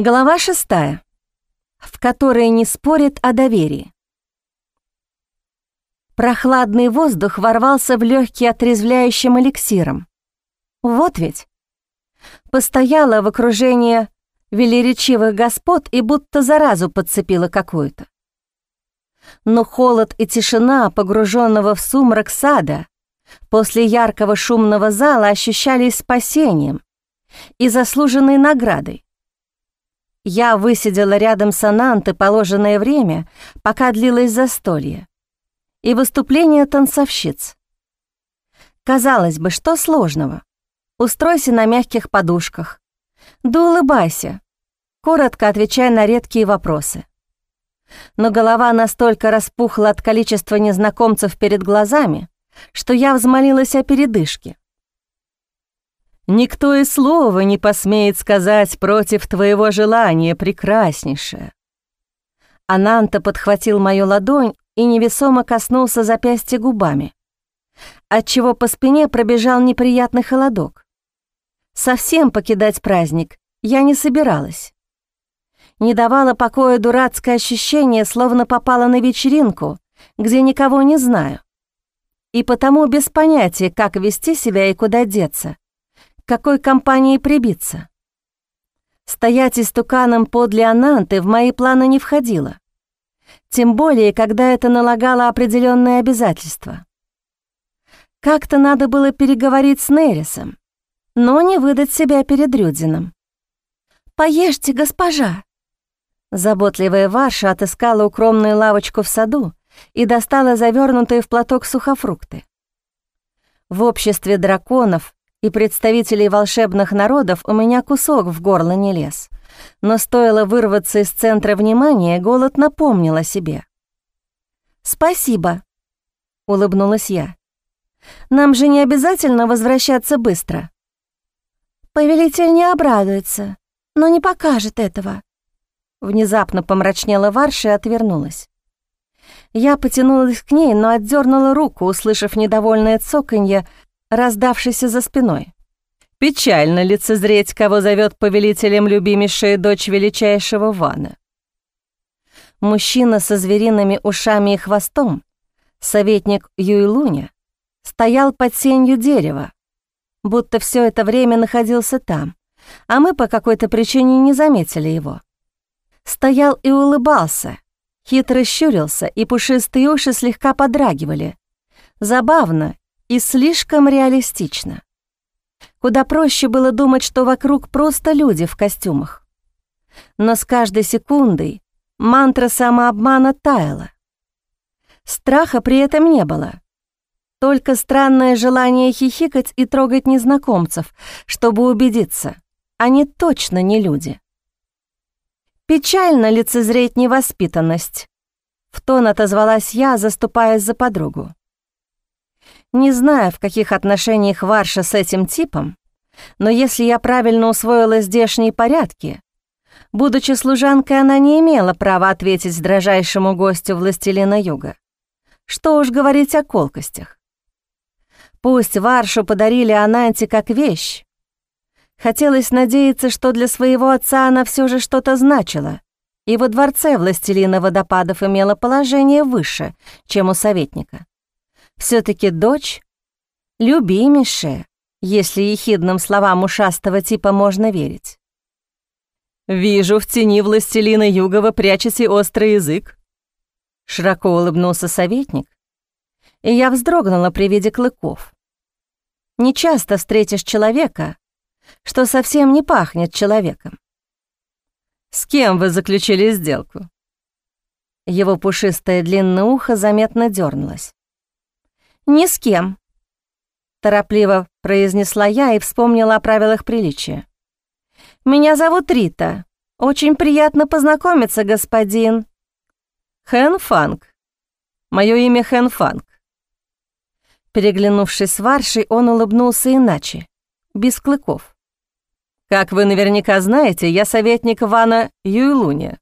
Глава шестая, в которой не спорят о доверии. Прохладный воздух ворвался в легкий отрезвляющим эликсиром. Вот ведь. Постояла в окружении велеречивых господ и будто заразу подцепила какую-то. Но холод и тишина, погруженного в сумрак сада, после яркого шумного зала ощущались спасением и заслуженной наградой. Я высидела рядом с Ананты положенное время, пока длилось застолье, и выступление танцовщиц. Казалось бы, что сложного? Устройся на мягких подушках. Да улыбайся, коротко отвечая на редкие вопросы. Но голова настолько распухла от количества незнакомцев перед глазами, что я взмолилась о передышке. Никто и слова не посмеет сказать против твоего желания, прекраснейшее. Ананта подхватил мою ладонь и невесомо коснулся запястья губами, отчего по спине пробежал неприятный холодок. Совсем покидать праздник я не собиралась. Не давало покоя дурацкое ощущение, словно попала на вечеринку, где никого не знаю. И потому без понятия, как вести себя и куда деться — какой компании прибиться. Стоять истуканом подле Ананты в мои планы не входило. Тем более, когда это налагало определенные обязательства. Как-то надо было переговорить с Нерисом, но не выдать себя перед Рюдзином. «Поешьте, госпожа!» Заботливая Варша отыскала укромную лавочку в саду и достала завернутые в платок сухофрукты. В обществе драконов и представителей волшебных народов у меня кусок в горло не лез. Но стоило вырваться из центра внимания, голод напомнил о себе. «Спасибо», — улыбнулась я. «Нам же не обязательно возвращаться быстро». «Повелитель не обрадуется, но не покажет этого». Внезапно помрачнела Варша и отвернулась. Я потянулась к ней, но отдернула руку, услышав недовольное цоканье раздавшийся за спиной. Печально лицезреть, кого зовет повелителем любимейшая дочь величайшего Вана. Мужчина со звериными ушами и хвостом, советник Юйлуня, стоял под сенью дерева, будто все это время находился там, а мы по какой-то причине не заметили его. Стоял и улыбался, хитро щурился, и пушистые уши слегка подрагивали. Забавно и слишком реалистично. Куда проще было думать, что вокруг просто люди в костюмах. Но с каждой секундой мантра самообмана таяла. Страха при этом не было. Только странное желание хихикать и трогать незнакомцев, чтобы убедиться, они точно не люди. Печально лицезреть невоспитанность. В тон отозвалась я, заступаясь за подругу. Не знаю, в каких отношениях Варша с этим типом, но если я правильно усвоила здешние порядки, будучи служанкой, она не имела права ответить дрожайшему гостю властелина юга. Что уж говорить о колкостях. Пусть Варшу подарили Ананте как вещь. Хотелось надеяться, что для своего отца она все же что-то значила, и во дворце властелина водопадов имела положение выше, чем у советника все таки дочь — любимейшая, если ехидным словам ушастого типа можно верить. «Вижу, в тени властелина Югова прячете острый язык», — широко улыбнулся советник, и я вздрогнула при виде клыков. Не часто встретишь человека, что совсем не пахнет человеком. «С кем вы заключили сделку?» Его пушистое длинное ухо заметно дернулось. «Ни с кем», — торопливо произнесла я и вспомнила о правилах приличия. «Меня зовут Рита. Очень приятно познакомиться, господин...» «Хэн Фанг. Мое имя Хэн Фанг». Переглянувшись с Варшей, он улыбнулся иначе, без клыков. «Как вы наверняка знаете, я советник Вана Юйлуня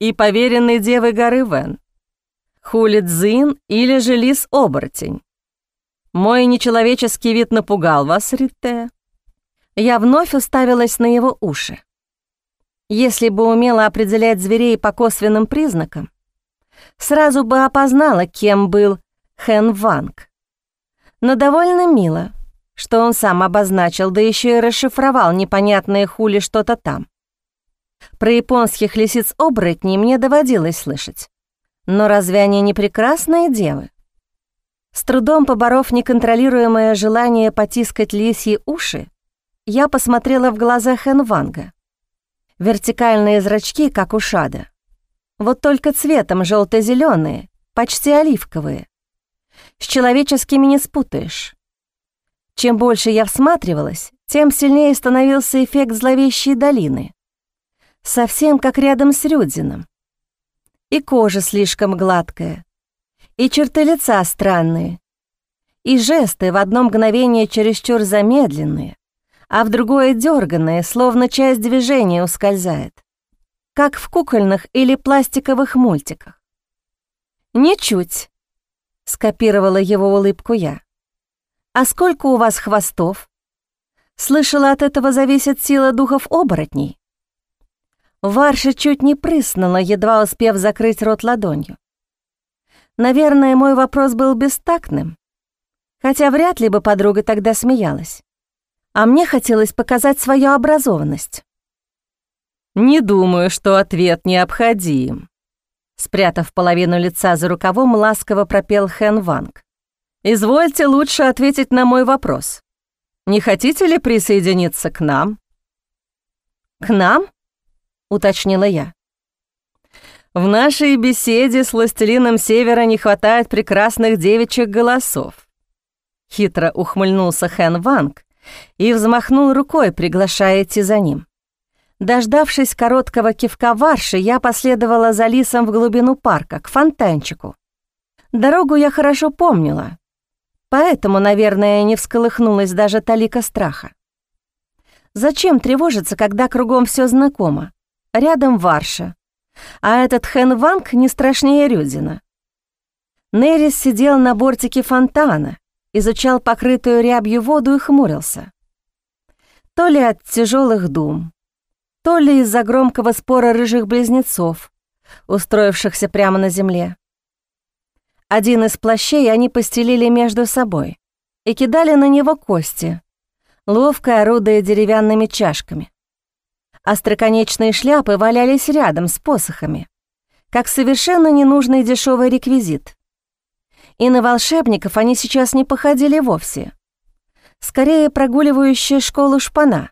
и поверенный девы горы Вен. Хулидзин или же лис-оборотень. Мой нечеловеческий вид напугал вас, Ритте. Я вновь уставилась на его уши. Если бы умела определять зверей по косвенным признакам, сразу бы опознала, кем был Хэн Ванг. Но довольно мило, что он сам обозначил, да еще и расшифровал непонятное хули что-то там. Про японских лисиц-оборотней мне доводилось слышать. Но разве они не прекрасные девы? С трудом поборов неконтролируемое желание потискать лисьи уши, я посмотрела в глаза Хэн Ванга. Вертикальные зрачки, как у Шада. Вот только цветом желто зеленые почти оливковые. С человеческими не спутаешь. Чем больше я всматривалась, тем сильнее становился эффект зловещей долины. Совсем как рядом с Рюдзином. И кожа слишком гладкая, и черты лица странные, и жесты в одно мгновение чересчур замедленные, а в другое дерганное, словно часть движения ускользает, как в кукольных или пластиковых мультиках. «Ничуть», — скопировала его улыбку я. «А сколько у вас хвостов?» Слышала, от этого зависит сила духов оборотней. Варша чуть не прыснула, едва успев закрыть рот ладонью. Наверное, мой вопрос был бестактным, хотя вряд ли бы подруга тогда смеялась а мне хотелось показать свою образованность. «Не думаю, что ответ необходим», — спрятав половину лица за рукавом, ласково пропел Хэн Ванг. «Извольте лучше ответить на мой вопрос. Не хотите ли присоединиться к нам?» «К нам?» — уточнила я. «В нашей беседе с властелином Севера не хватает прекрасных девичьих голосов», — хитро ухмыльнулся Хэн Ванг, и взмахнул рукой, приглашая идти за ним. Дождавшись короткого кивка Варши, я последовала за Лисом в глубину парка, к фонтанчику. Дорогу я хорошо помнила, поэтому, наверное, не всколыхнулась даже талика страха. Зачем тревожиться, когда кругом все знакомо? Рядом Варша, а этот Хэн Ванг не страшнее Рюдзина. Нерис сидел на бортике фонтана, изучал покрытую рябью воду и хмурился. То ли от тяжелых дум, то ли из-за громкого спора рыжих близнецов, устроившихся прямо на земле. Один из плащей они постелили между собой и кидали на него кости, ловко орудуя деревянными чашками. Остроконечные шляпы валялись рядом с посохами, как совершенно ненужный дешевый реквизит. И на волшебников они сейчас не походили вовсе. Скорее прогуливающая школу шпана.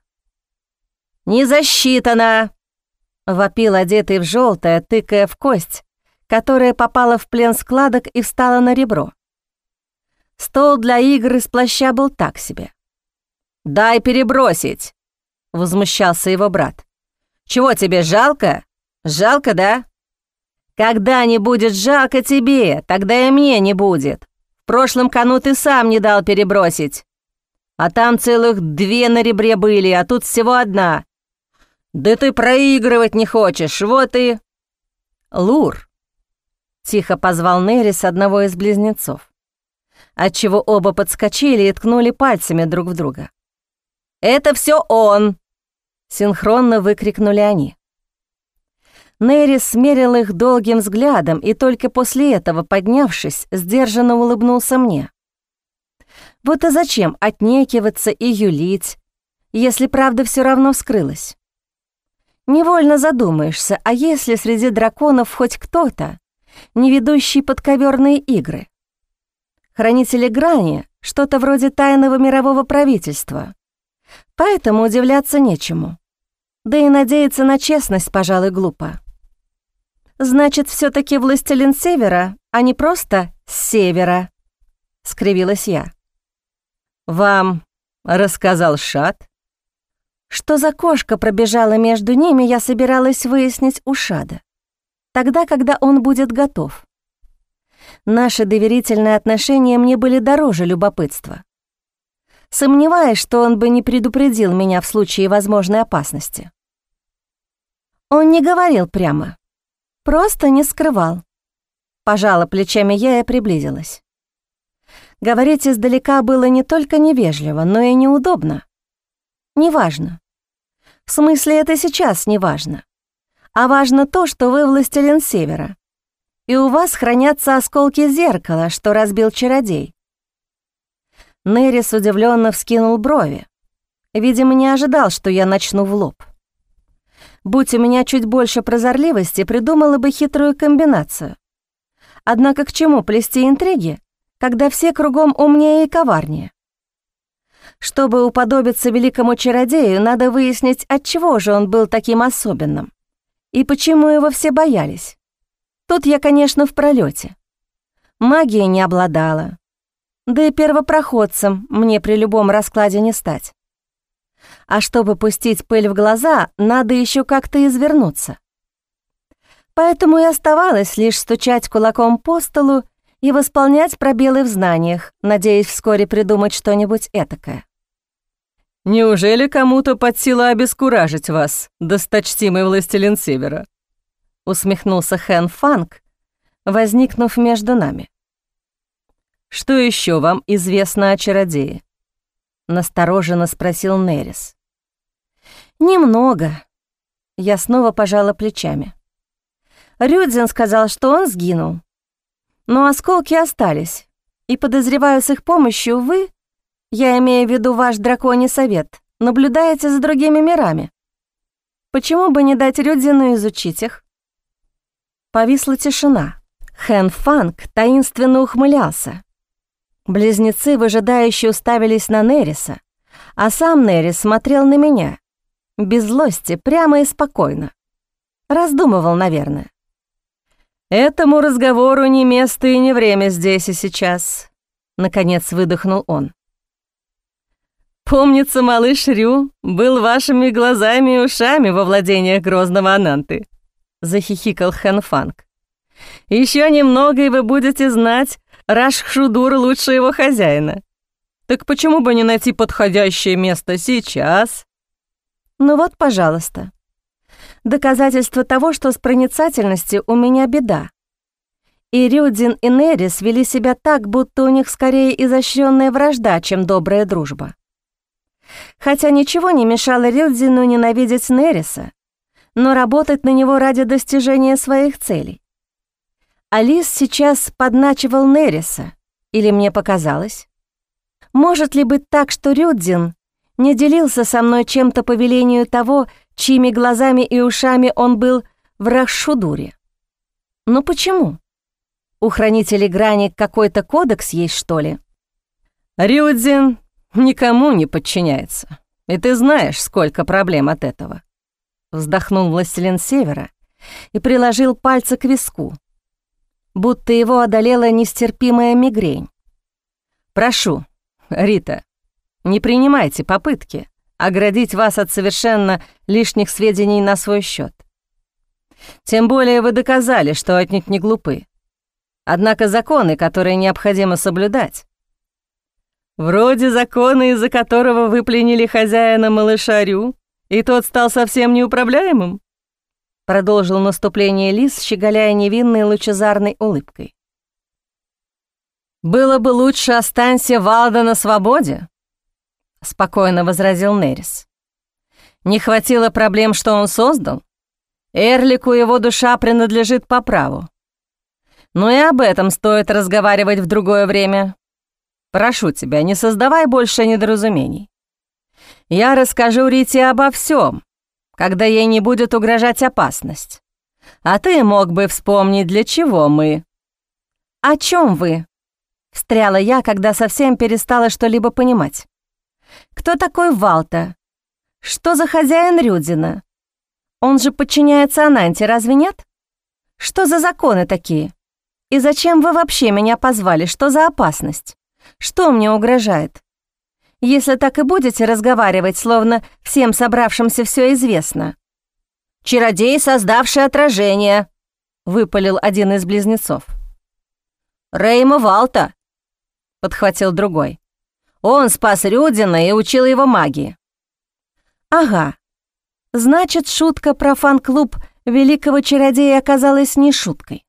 «Не засчитано!» — вопил одетый в желтое, тыкая в кость, которая попала в плен складок и встала на ребро. Стол для игр из плаща был так себе. «Дай перебросить!» — возмущался его брат. «Чего тебе, жалко? Жалко, да? Когда не будет жалко тебе, тогда и мне не будет. В прошлом кону ты сам не дал перебросить. А там целых две на ребре были, а тут всего одна. Да ты проигрывать не хочешь, вот и...» «Лур», — тихо позвал Нерис одного из близнецов, отчего оба подскочили и ткнули пальцами друг в друга. «Это все он!» — синхронно выкрикнули они. Нерри смерил их долгим взглядом и только после этого, поднявшись, сдержанно улыбнулся мне. Вот и зачем отнекиваться и юлить, если правда все равно вскрылась? Невольно задумаешься, а если среди драконов хоть кто-то, не ведущий подковерные игры? Хранители грани — что-то вроде тайного мирового правительства. Поэтому удивляться нечему. Да и надеяться на честность, пожалуй, глупо. «Значит, все таки властелин севера, а не просто севера», — скривилась я. «Вам рассказал Шат?» Что за кошка пробежала между ними, я собиралась выяснить у Шада. Тогда, когда он будет готов. Наши доверительные отношения мне были дороже любопытства. Сомневаюсь, что он бы не предупредил меня в случае возможной опасности. Он не говорил прямо, Просто не скрывал. Пожала плечами я и приблизилась. Говорить издалека было не только невежливо, но и неудобно. Неважно. В смысле, это сейчас неважно. а важно то, что вы властелин Севера, и у вас хранятся осколки зеркала, что разбил чародей». Нерис удивленно вскинул брови. Видимо, не ожидал, что я начну в лоб. Будь у меня чуть больше прозорливости, придумала бы хитрую комбинацию. Однако к чему плести интриги, когда все кругом умнее и коварнее? Чтобы уподобиться великому чародею, надо выяснить, отчего же он был таким особенным и почему его все боялись. Тут я, конечно, в пролете. Магией не обладала. Да и первопроходцем мне при любом раскладе не стать. А чтобы пустить пыль в глаза, надо еще как-то извернуться. Поэтому и оставалось лишь стучать кулаком по столу и восполнять пробелы в знаниях, надеясь вскоре придумать что-нибудь этакое. «Неужели кому-то под силу обескуражить вас, досточтимый властелин Севера?» усмехнулся Хэн Фанг, возникнув между нами. «Что еще вам известно о чародее?» настороженно спросил Нерис. «Немного». Я снова пожала плечами. Рюдзин сказал, что он сгинул. Но осколки остались, и, подозреваю, с их помощью вы, я имею в виду ваш драконий совет, наблюдаете за другими мирами. Почему бы не дать Рюдзину изучить их? Повисла тишина. Хэн Фанг таинственно ухмылялся. Близнецы выжидающе уставились на Нериса, а сам Нерис смотрел на меня, без злости, прямо и спокойно. Раздумывал, наверное. «Этому разговору не место и не время здесь и сейчас», — наконец выдохнул он. «Помнится, малыш Рю был вашими глазами и ушами во владениях грозного Ананты», — захихикал Хэнфанг. «Еще немного, и вы будете знать, Рашхшудур лучше его хозяина. Так почему бы не найти подходящее место сейчас?» Ну вот, пожалуйста. Доказательство того, что с проницательностью у меня беда. И Рюдин и Нерис вели себя так, будто у них скорее изощренная вражда, чем добрая дружба. Хотя ничего не мешало Рюдзину ненавидеть Нериса, но работать на него ради достижения своих целей. Алис сейчас подначивал Нериса, или мне показалось? Может ли быть так, что Рюдзин не делился со мной чем-то по велению того, чьими глазами и ушами он был в Рашшудуре. Но почему? У хранителей грани какой-то кодекс есть, что ли? Рюдзин никому не подчиняется. И ты знаешь, сколько проблем от этого. Вздохнул властелин Севера и приложил пальцы к виску, будто его одолела нестерпимая мигрень. «Прошу, Рита, не принимайте попытки оградить вас от совершенно лишних сведений на свой счет. Тем более вы доказали, что отнюдь не глупы. Однако законы, которые необходимо соблюдать. Вроде закона, из-за которого вы пленили хозяина малыша Рю, и тот стал совсем неуправляемым? Продолжил наступление лис, щеголяя невинной лучезарной улыбкой. «Было бы лучше останься Валда на свободе», — спокойно возразил Нерис. «Не хватило проблем, что он создал? Эрлику его душа принадлежит по праву. Но и об этом стоит разговаривать в другое время. Прошу тебя, не создавай больше недоразумений. Я расскажу Рите обо всем, когда ей не будет угрожать опасность. А ты мог бы вспомнить, для чего мы». «О чем вы?» — встряла я, когда совсем перестала что-либо понимать. Кто такой Валта? Что за хозяин Рюдзина? Он же подчиняется Ананте, разве нет? Что за законы такие? И зачем вы вообще меня позвали? Что за опасность? Что мне угрожает? Если так и будете разговаривать, словно всем собравшимся все известно. «Чародей, создавший отражение», — выпалил один из близнецов. «Рейма Валта», — подхватил другой. Он спас Рюдина и учил его магии». «Ага. Значит, шутка про фан-клуб великого чародея оказалась не шуткой.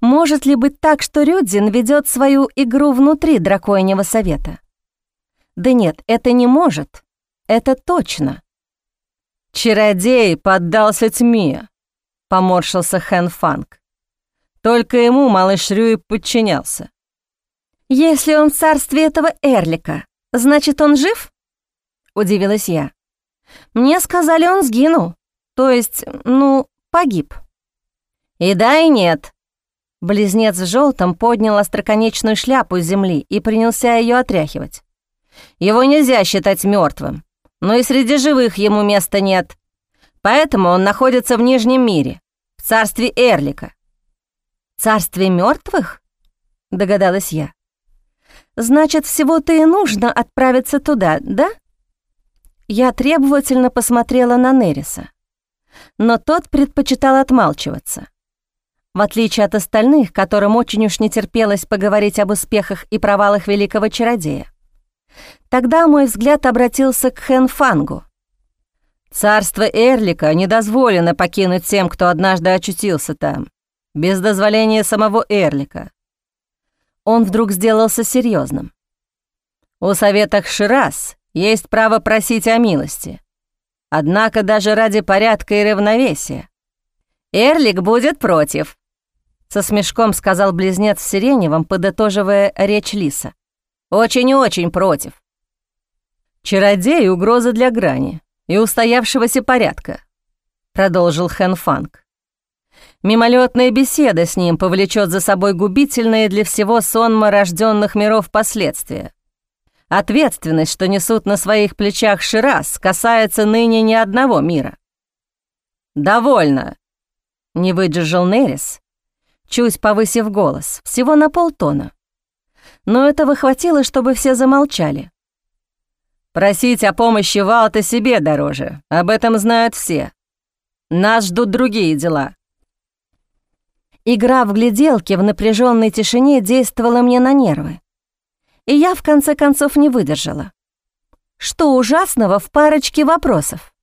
Может ли быть так, что Рюдзин ведет свою игру внутри драконьего совета? Да нет, это не может. Это точно. «Чародей поддался тьме», — поморщился Хэн Фанг. «Только ему малыш Рюй подчинялся». «Если он в царстве этого Эрлика, значит, он жив?» — удивилась я. «Мне сказали, он сгинул, то есть, ну, погиб». «И да, и нет». Близнец в желтом поднял остроконечную шляпу с земли и принялся ее отряхивать. «Его нельзя считать мертвым но и среди живых ему места нет. Поэтому он находится в Нижнем мире, в царстве Эрлика». «Царстве мертвых? догадалась я. «Значит, всего-то и нужно отправиться туда, да?» Я требовательно посмотрела на Нериса, но тот предпочитал отмалчиваться. В отличие от остальных, которым очень уж не терпелось поговорить об успехах и провалах великого чародея. Тогда мой взгляд обратился к Хэнфангу. «Царство Эрлика не дозволено покинуть тем, кто однажды очутился там, без дозволения самого Эрлика». Он вдруг сделался серьезным. «У советах Шираз есть право просить о милости. Однако даже ради порядка и равновесия. Эрлик будет против», — со смешком сказал близнец в сиреневом, подытоживая речь Лиса. «Очень и очень против. «Чародей — угроза для грани и устоявшегося порядка», — продолжил Хэн Фанг. «Мимолетная беседа с ним повлечет за собой губительные для всего сонма рожденных миров последствия. Ответственность, что несут на своих плечах Шираз, касается ныне ни одного мира». «Довольно», — не выдержал Нерис, чуть повысив голос, всего на полтона. Но этого хватило, чтобы все замолчали. Просить о помощи Валта себе дороже, об этом знают все. Нас ждут другие дела». Игра в гляделки в напряженной тишине действовала мне на нервы. И я в конце концов не выдержала. Что ужасного в парочке вопросов?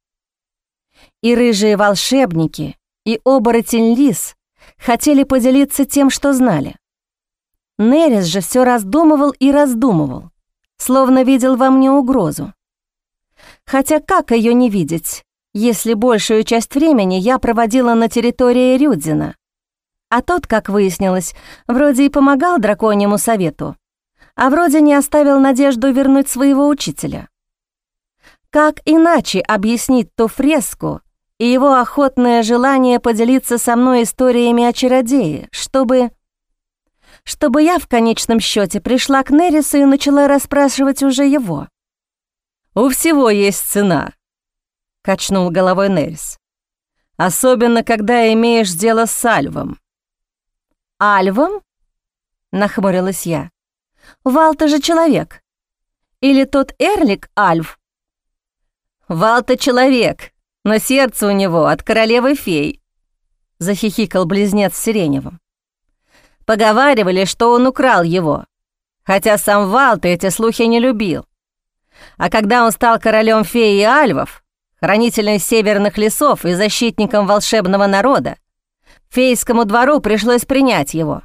И рыжие волшебники, и оборотень лис хотели поделиться тем, что знали. Нерис же все раздумывал и раздумывал словно видел во мне угрозу. Хотя как ее не видеть, если большую часть времени я проводила на территории Рюдзина? А тот, как выяснилось, вроде и помогал драконьему совету, а вроде не оставил надежду вернуть своего учителя. Как иначе объяснить ту фреску и его охотное желание поделиться со мной историями о чародее, чтобы чтобы я в конечном счете пришла к Нерису и начала расспрашивать уже его. «У всего есть цена», — качнул головой Нерис. «Особенно, когда имеешь дело с Альвом». «Альвом?» — нахмурилась я. «Вал-то же человек. Или тот Эрлик Альв?» «Вал-то человек, но сердце у него от королевы фей», — захихикал близнец сиреневым. Поговаривали, что он украл его, хотя сам Валт эти слухи не любил. А когда он стал королем феи и альвов, хранителем северных лесов и защитником волшебного народа, фейскому двору пришлось принять его.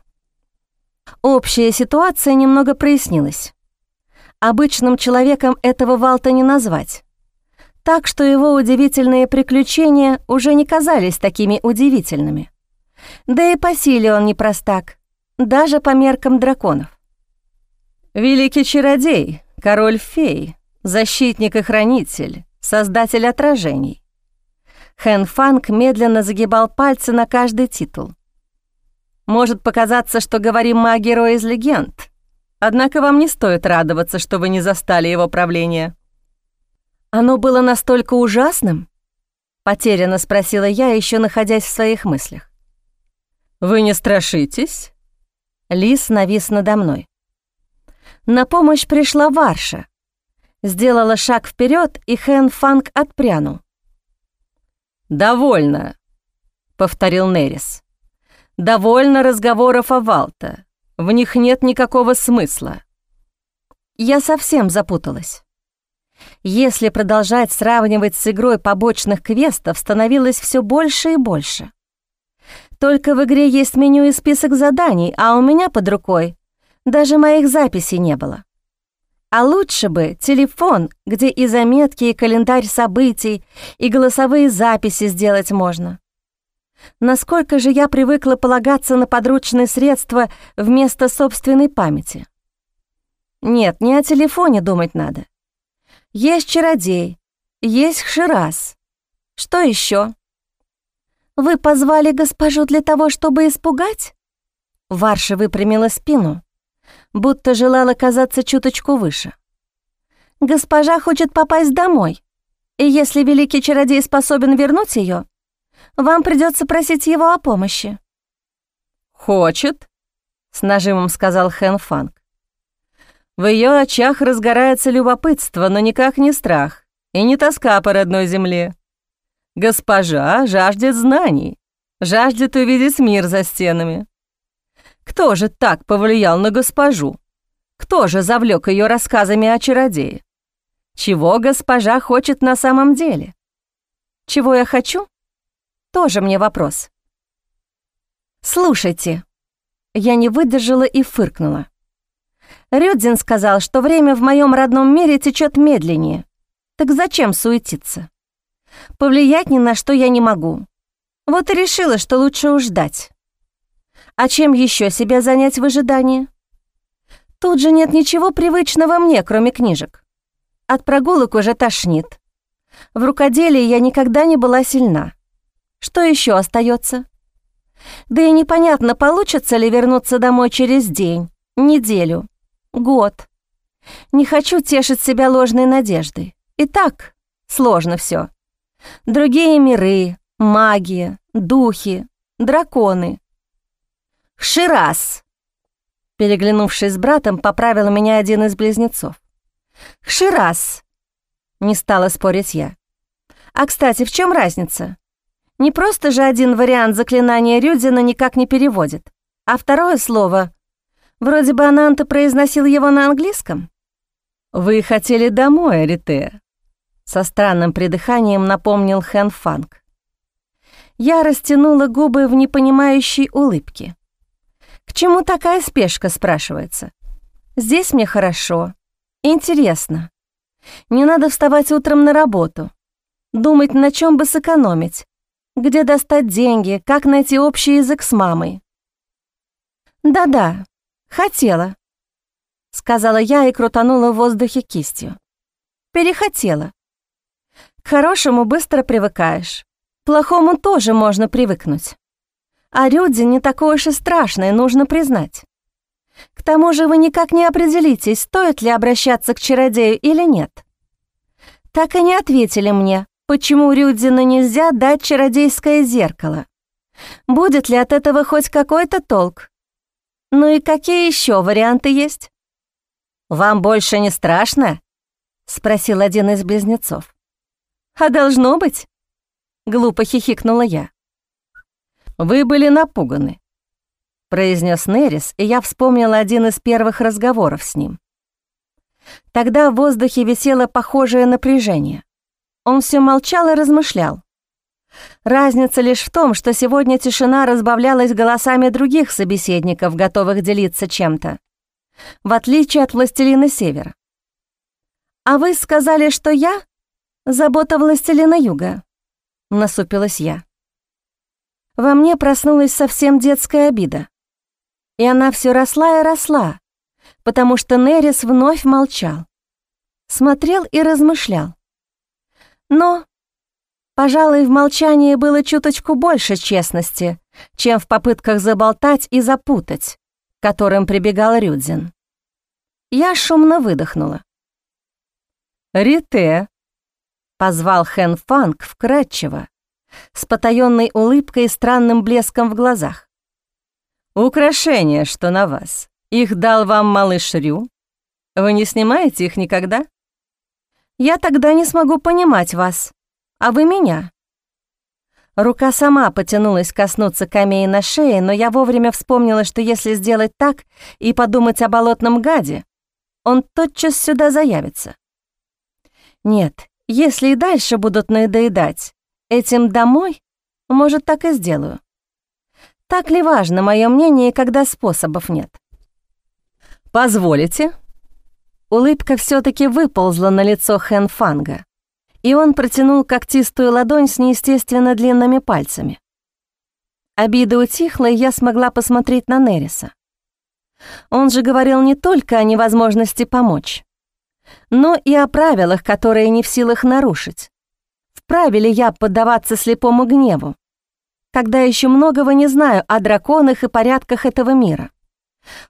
Общая ситуация немного прояснилась. Обычным человеком этого Валта не назвать. Так что его удивительные приключения уже не казались такими удивительными. Да и по силе он не простак даже по меркам драконов. Великий чародей, король фей, защитник и хранитель, создатель отражений. Хэн Фанг медленно загибал пальцы на каждый титул. Может показаться, что говорим мы о герое из легенд, однако вам не стоит радоваться, что вы не застали его правление. Оно было настолько ужасным? Потерянно спросила я, еще находясь в своих мыслях. «Вы не страшитесь?» Лис навис надо мной. На помощь пришла Варша. Сделала шаг вперед, и Хэн Фанг отпрянул. «Довольно», — повторил Нерис. «Довольно разговоров о Валта. В них нет никакого смысла». Я совсем запуталась. Если продолжать сравнивать с игрой побочных квестов, становилось все больше и больше. Только в игре есть меню и список заданий, а у меня под рукой даже моих записей не было. А лучше бы телефон, где и заметки, и календарь событий, и голосовые записи сделать можно. Насколько же я привыкла полагаться на подручные средства вместо собственной памяти. Нет, не о телефоне думать надо. Есть чародей, есть Хширас. Что еще? Вы позвали госпожу для того, чтобы испугать? Варша выпрямила спину, будто желала казаться чуточку выше. Госпожа хочет попасть домой, и если великий чародей способен вернуть ее, вам придется просить его о помощи». «Хочет», — с нажимом сказал Хэн Фанг. В ее очах разгорается любопытство, но никак не страх и не тоска по родной земле. Госпожа жаждет знаний, жаждет увидеть мир за стенами. Кто же так повлиял на госпожу? Кто же завлек ее рассказами о чародее? Чего госпожа хочет на самом деле? Чего я хочу? Тоже мне вопрос. Слушайте, я не выдержала и фыркнула. Рюдзин сказал, что время в моем родном мире течет медленнее. Так зачем суетиться? Повлиять ни на что я не могу. Вот и решила, что лучше уж ждать. А чем еще себя занять в ожидании? Тут же нет ничего привычного мне, кроме книжек. От прогулок уже тошнит. В рукоделии я никогда не была сильна. Что еще остается? Да и непонятно, получится ли вернуться домой через день, неделю, год. Не хочу тешить себя ложной надеждой. И так сложно все. Другие миры, магия, духи, драконы. Хширас! Переглянувшись с братом, поправил меня один из близнецов. Хширас! Не стала спорить я. А, кстати, в чем разница? Не просто же один вариант заклинания Рюдзина никак не переводит, а второе слово... Вроде бы Ананта произносил его на английском. «Вы хотели домой, Арите», — со странным придыханием напомнил Хэн Фанг. Я растянула губы в непонимающей улыбке. «К чему такая спешка?» — спрашивается. «Здесь мне хорошо. Интересно. Не надо вставать утром на работу. Думать, на чем бы сэкономить. Где достать деньги, как найти общий язык с мамой. «Да-да, хотела», — сказала я и крутанула в воздухе кистью. «Перехотела. Хорошему быстро привыкаешь. Плохому тоже можно привыкнуть. А Рюдзи не такое уж и страшное, нужно признать. К тому же вы никак не определитесь, стоит ли обращаться к чародею или нет. Так и не ответили мне, Почему Рюдзину нельзя дать чародейское зеркало? Будет ли от этого хоть какой-то толк? Ну и какие еще варианты есть? «Вам больше не страшно?» — спросил один из близнецов. «А должно быть?» — глупо хихикнула я. «Вы были напуганы», — произнес Нерис, и я вспомнила один из первых разговоров с ним. Тогда в воздухе висело похожее напряжение. Он все молчал и размышлял. Разница лишь в том, что сегодня тишина разбавлялась голосами других собеседников, готовых делиться чем-то, в отличие от властелина Севера. «А вы сказали, что я — забота властелина Юга?» — насупилась я. Во мне проснулась совсем детская обида. И она все росла и росла, потому что Нерис вновь молчал. Смотрел и размышлял. Но, пожалуй, в молчании было чуточку больше честности, чем в попытках заболтать и запутать, к которым прибегал Рюдзин. Я шумно выдохнула. «Рите!» — позвал Хэн Фанг вкратчиво, с потаённой улыбкой и странным блеском в глазах. «Украшения, что на вас, их дал вам малыш Рю? Вы не снимаете их никогда?» Я тогда не смогу понимать вас, а вы меня». Рука сама потянулась коснуться камеи на шее, но я вовремя вспомнила, что если сделать так и подумать о болотном гаде, он тотчас сюда заявится. Нет, если и дальше будут надоедать, этим домой, может, так и сделаю. Так ли важно мое мнение, когда способов нет? «Позволите?» улыбка все таки выползла на лицо Хэн Фанга, и он протянул когтистую ладонь с неестественно длинными пальцами. Обида утихла, и я смогла посмотреть на Нериса. Он же говорил не только о невозможности помочь, но и о правилах, которые не в силах нарушить. Вправе ли я поддаваться слепому гневу, когда еще многого не знаю о драконах и порядках этого мира?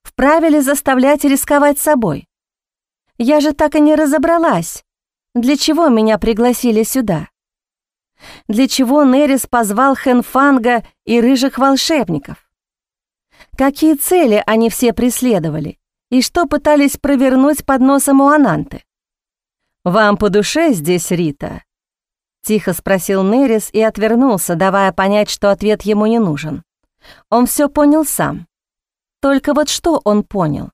Вправе ли заставлять рисковать собой? Я же так и не разобралась, для чего меня пригласили сюда. Для чего Нерис позвал Хенфанга и рыжих волшебников? Какие цели они все преследовали и что пытались провернуть под носом у Ананты? «Вам по душе здесь, Рита?» — тихо спросил Нерис и отвернулся, давая понять, что ответ ему не нужен. Он все понял сам. Только вот что он понял?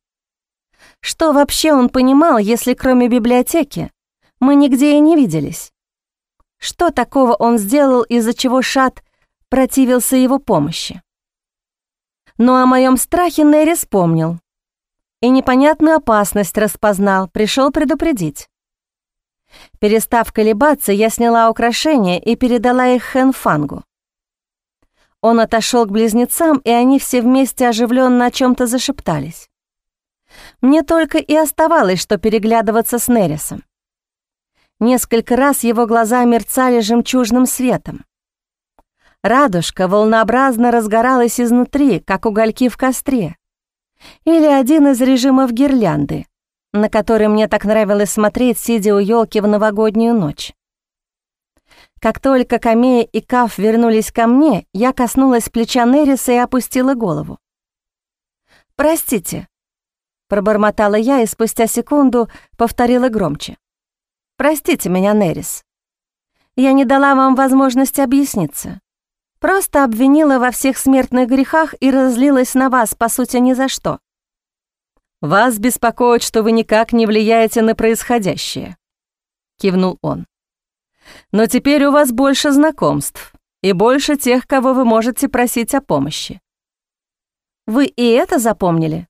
Что вообще он понимал, если кроме библиотеки мы нигде и не виделись? Что такого он сделал, из-за чего Шат противился его помощи? Но о моем страхе Нерри вспомнил. И непонятную опасность распознал, пришел предупредить. Перестав колебаться, я сняла украшения и передала их Хэнфангу. Он отошел к близнецам, и они все вместе оживленно о чем то зашептались. Мне только и оставалось, что переглядываться с Нерисом. Несколько раз его глаза мерцали жемчужным светом. Радужка волнообразно разгоралась изнутри, как угольки в костре. Или один из режимов гирлянды, на который мне так нравилось смотреть, сидя у елки в новогоднюю ночь. Как только Камея и Каф вернулись ко мне, я коснулась плеча Нериса и опустила голову. «Простите», — пробормотала я и спустя секунду повторила громче. «Простите меня, Нерис. Я не дала вам возможности объясниться. Просто обвинила во всех смертных грехах и разлилась на вас, по сути, ни за что. «Вас беспокоит, что вы никак не влияете на происходящее», — кивнул он. Но теперь у вас больше знакомств и больше тех, кого вы можете просить о помощи. Вы и это запомнили?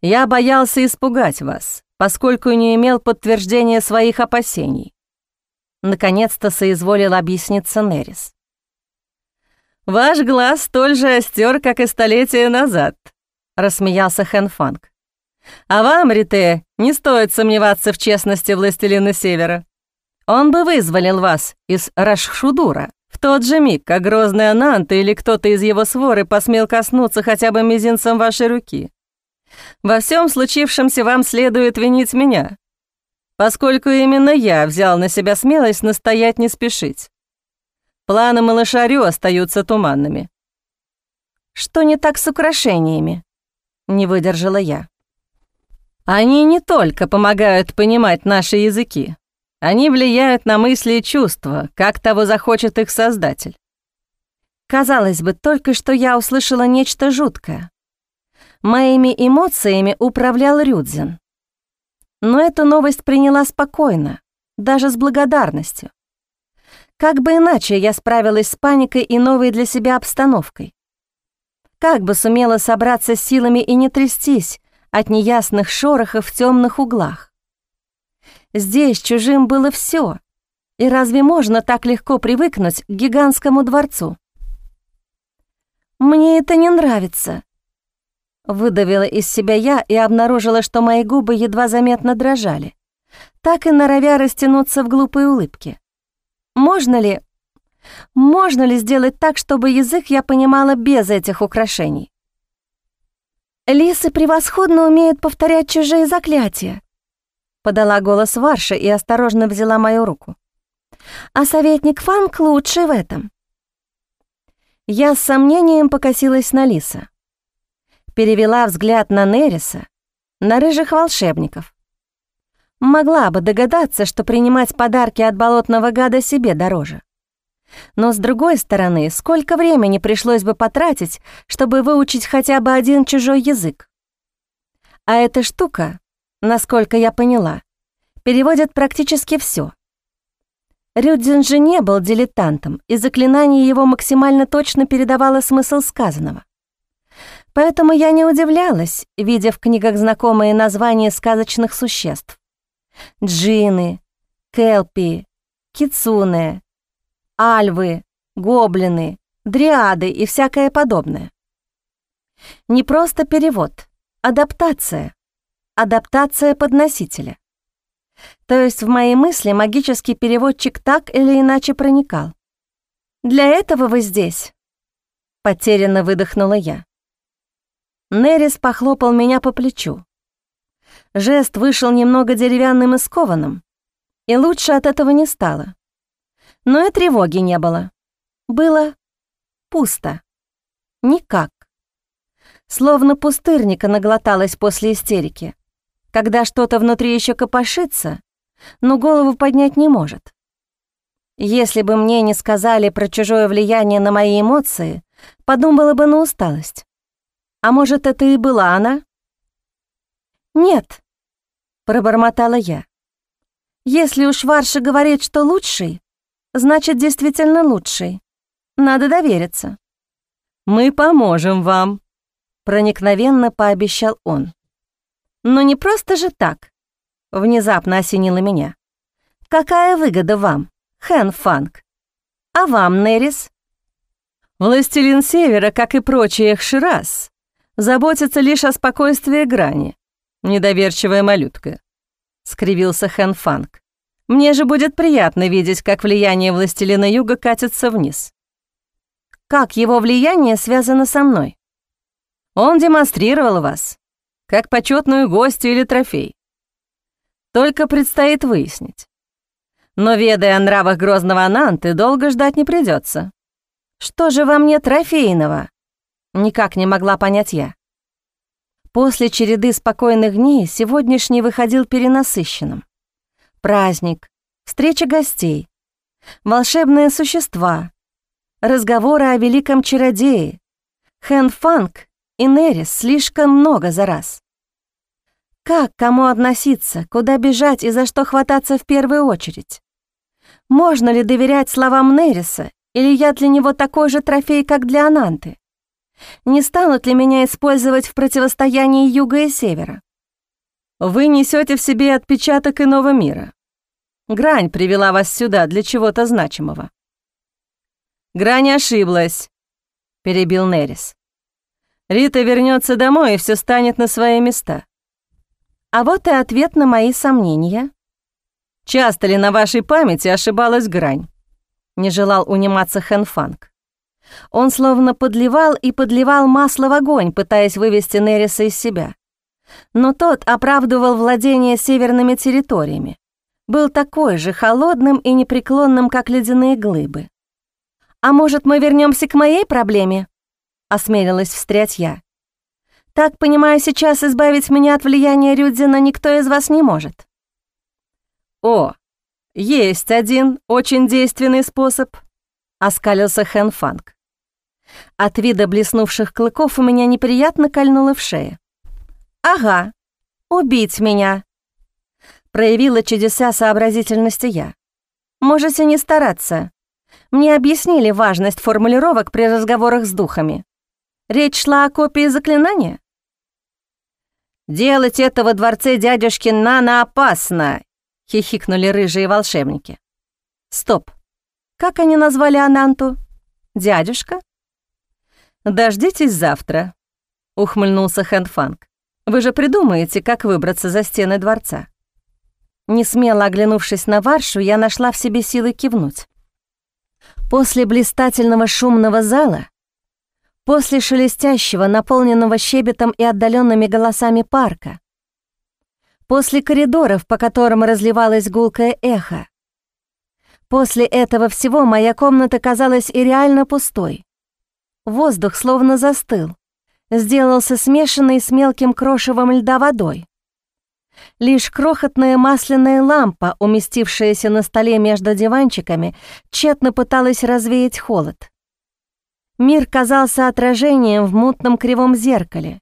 Я боялся испугать вас, поскольку не имел подтверждения своих опасений. Наконец-то соизволил объясниться Нерис. «Ваш глаз столь же остер, как и столетия назад», — рассмеялся Хэнфанг. «А вам, Рите, не стоит сомневаться в честности властелина Севера. Он бы вызволил вас из Рашшудура в тот же миг, как грозный Анант или кто-то из его своры посмел коснуться хотя бы мизинцем вашей руки. Во всем случившемся вам следует винить меня, поскольку именно я взял на себя смелость настоять не спешить. Планы малышарю остаются туманными. Что не так с украшениями? Не выдержала я. Они не только помогают понимать наши языки, они влияют на мысли и чувства, как того захочет их создатель. Казалось бы, только что я услышала нечто жуткое. Моими эмоциями управлял Рюдзин. Но эту новость приняла спокойно, даже с благодарностью. Как бы иначе я справилась с паникой и новой для себя обстановкой? Как бы сумела собраться с силами и не трястись от неясных шорохов в темных углах? Здесь чужим было все. И разве можно так легко привыкнуть к гигантскому дворцу? «Мне это не нравится», — выдавила из себя я и обнаружила, что мои губы едва заметно дрожали, так и норовя растянуться в глупой улыбке. «Можно ли... можно ли сделать так, чтобы язык я понимала без этих украшений?» Лисы превосходно умеют повторять чужие заклятия подала голос Варша и осторожно взяла мою руку. «А советник Фанк лучше в этом». Я с сомнением покосилась на Лиса. Перевела взгляд на Нериса, на рыжих волшебников. Могла бы догадаться, что принимать подарки от болотного гада себе дороже. Но, с другой стороны, сколько времени пришлось бы потратить, чтобы выучить хотя бы один чужой язык? А эта штука насколько я поняла, переводят практически все. Рюдзин же не был дилетантом, и заклинание его максимально точно передавало смысл сказанного. Поэтому я не удивлялась, видя в книгах знакомые названия сказочных существ. Джины, келпи, кицуне, альвы, гоблины, дриады и всякое подобное. Не просто перевод, адаптация. Адаптация подносителя. То есть в мои мысли магический переводчик так или иначе проникал. «Для этого вы здесь?» Потерянно выдохнула я. Нерис похлопал меня по плечу. Жест вышел немного деревянным и скованным, и лучше от этого не стало. Но и тревоги не было. Было пусто. Никак. Словно пустырника наглоталась после истерики, когда что-то внутри еще копошится, но голову поднять не может. Если бы мне не сказали про чужое влияние на мои эмоции, подумала бы на усталость. А может, это и была она? «Нет», — пробормотала я. «Если уж Варша говорит, что лучший, значит, действительно лучший. Надо довериться». «Мы поможем вам», — проникновенно пообещал он. «Но не просто же так», — внезапно осенило меня. «Какая выгода вам, Хэн Фанг? А вам, Нерис?» «Властелин Севера, как и прочие Эхширас, заботится лишь о спокойствии грани. Недоверчивая малютка», — скривился Хэн Фанг. «Мне же будет приятно видеть, как влияние властелина Юга катится вниз». «Как его влияние связано со мной?» «Он демонстрировал вас, как почетную гостью или трофей. Только предстоит выяснить. Но, ведая о нравах грозного Ананты, долго ждать не придется. Что же во мне трофейного? Никак не могла понять я. После череды спокойных дней сегодняшний выходил перенасыщенным. Праздник, встреча гостей, волшебные существа, разговоры о великом чародее, Хэн Фанг и Нерис слишком много за раз. Как кому относиться, куда бежать и за что хвататься в первую очередь? Можно ли доверять словам Нериса, или я для него такой же трофей, как для Ананты? Не станут ли меня использовать в противостоянии юга и севера? Вы несете в себе отпечаток иного мира. Грань привела вас сюда для чего-то значимого. Грань ошиблась, перебил Нерис. Рита вернется домой, и все станет на свои места. А вот и ответ на мои сомнения. Часто ли на вашей памяти ошибалась грань? Не желал униматься Хэнфанг. Он словно подливал и подливал масло в огонь, пытаясь вывести Нериса из себя. Но тот оправдывал владение северными территориями. Был такой же холодным и непреклонным, как ледяные глыбы. «А может, мы вернемся к моей проблеме?» — осмелилась встрять я. «Так, понимаю, сейчас избавить меня от влияния Рюдзина никто из вас не может». «О, есть один очень действенный способ», — оскалился Хэн Фанг. От вида блеснувших клыков у меня неприятно кольнуло в шее. «Ага, убить меня!» Проявила чудеса сообразительности я. «Можете не стараться. Мне объяснили важность формулировок при разговорах с духами. Речь шла о копии заклинания?» «Делать это во дворце дядюшки Нана опасно!» — хихикнули рыжие волшебники. «Стоп! Как они назвали Ананту? Дядюшка?» «Дождитесь завтра», — ухмыльнулся Хэндфанг. «Вы же придумаете, как выбраться за стены дворца». Несмело оглянувшись на Варшу, я нашла в себе силы кивнуть. После блистательного шумного зала, после шелестящего, наполненного щебетом и отдаленными голосами парка, после коридоров, по которым разливалось гулкое эхо, после этого всего моя комната казалась и реально пустой. Воздух словно застыл, сделался смешанный с мелким крошевом льда водой. Лишь крохотная масляная лампа, уместившаяся на столе между диванчиками, тщетно пыталась развеять холод. Мир казался отражением в мутном кривом зеркале,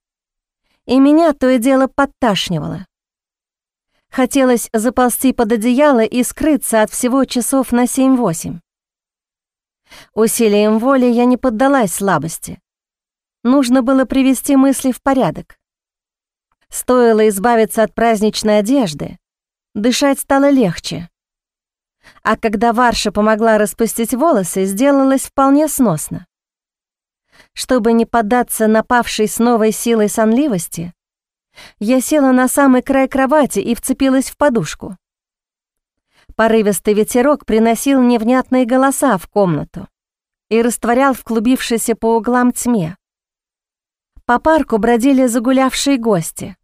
и меня то и дело подташнивало. Хотелось заползти под одеяло и скрыться от всего часов на семь-восемь. Усилием воли я не поддалась слабости. нужно было привести мысли в порядок. Стоило избавиться от праздничной одежды, дышать стало легче. А когда Варша помогла распустить волосы, сделалось вполне сносно. Чтобы не поддаться напавшей с новой силой сонливости, я села на самый край кровати и вцепилась в подушку. Порывистый ветерок приносил невнятные голоса в комнату и растворял в клубившейся по углам тьме. По парку бродили загулявшие гости.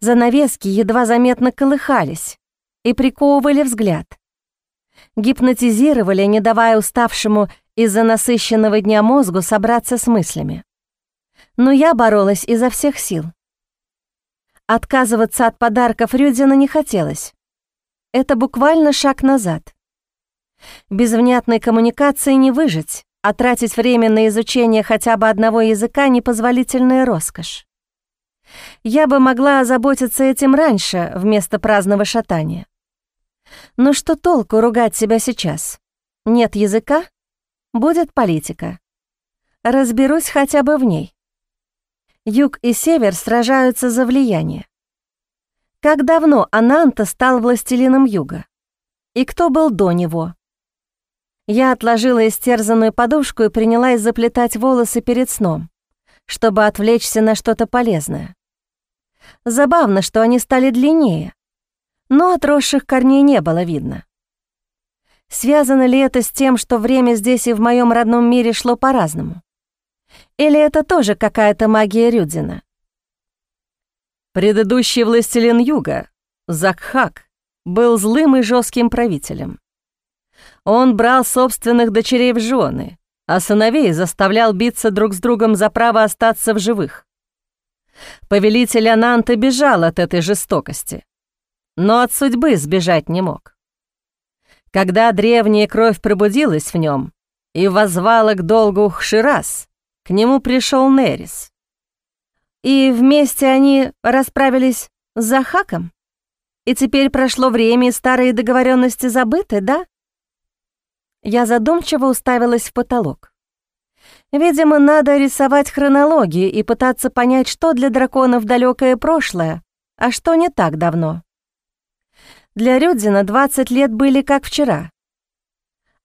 Занавески едва заметно колыхались и приковывали взгляд. Гипнотизировали, не давая уставшему из-за насыщенного дня мозгу собраться с мыслями. Но я боролась изо всех сил. Отказываться от подарков Рюдина не хотелось. Это буквально шаг назад. Без внятной коммуникации не выжить, а тратить время на изучение хотя бы одного языка — непозволительная роскошь. Я бы могла озаботиться этим раньше, вместо праздного шатания. Но что толку ругать себя сейчас? Нет языка — будет политика. Разберусь хотя бы в ней. Юг и Север сражаются за влияние. Как давно Ананта стал властелином Юга? И кто был до него? Я отложила истерзанную подушку и принялась заплетать волосы перед сном, чтобы отвлечься на что-то полезное. Забавно, что они стали длиннее, но отросших корней не было видно. Связано ли это с тем, что время здесь и в моем родном мире шло по-разному? Или это тоже какая-то магия Рюдзина? Предыдущий властелин Юга, Закхак, был злым и жестким правителем. Он брал собственных дочерей в жены, а сыновей заставлял биться друг с другом за право остаться в живых. Повелитель Ананта бежал от этой жестокости, но от судьбы сбежать не мог. Когда древняя кровь пробудилась в нем и возвала к долгу Хширас, к нему пришел Нерис. И вместе они расправились с Захаком? И теперь прошло время, и старые договоренности забыты, да? Я задумчиво уставилась в потолок. Видимо, надо рисовать хронологии и пытаться понять, что для драконов далекое прошлое, а что не так давно. Для Рюдзина 20 лет были как вчера.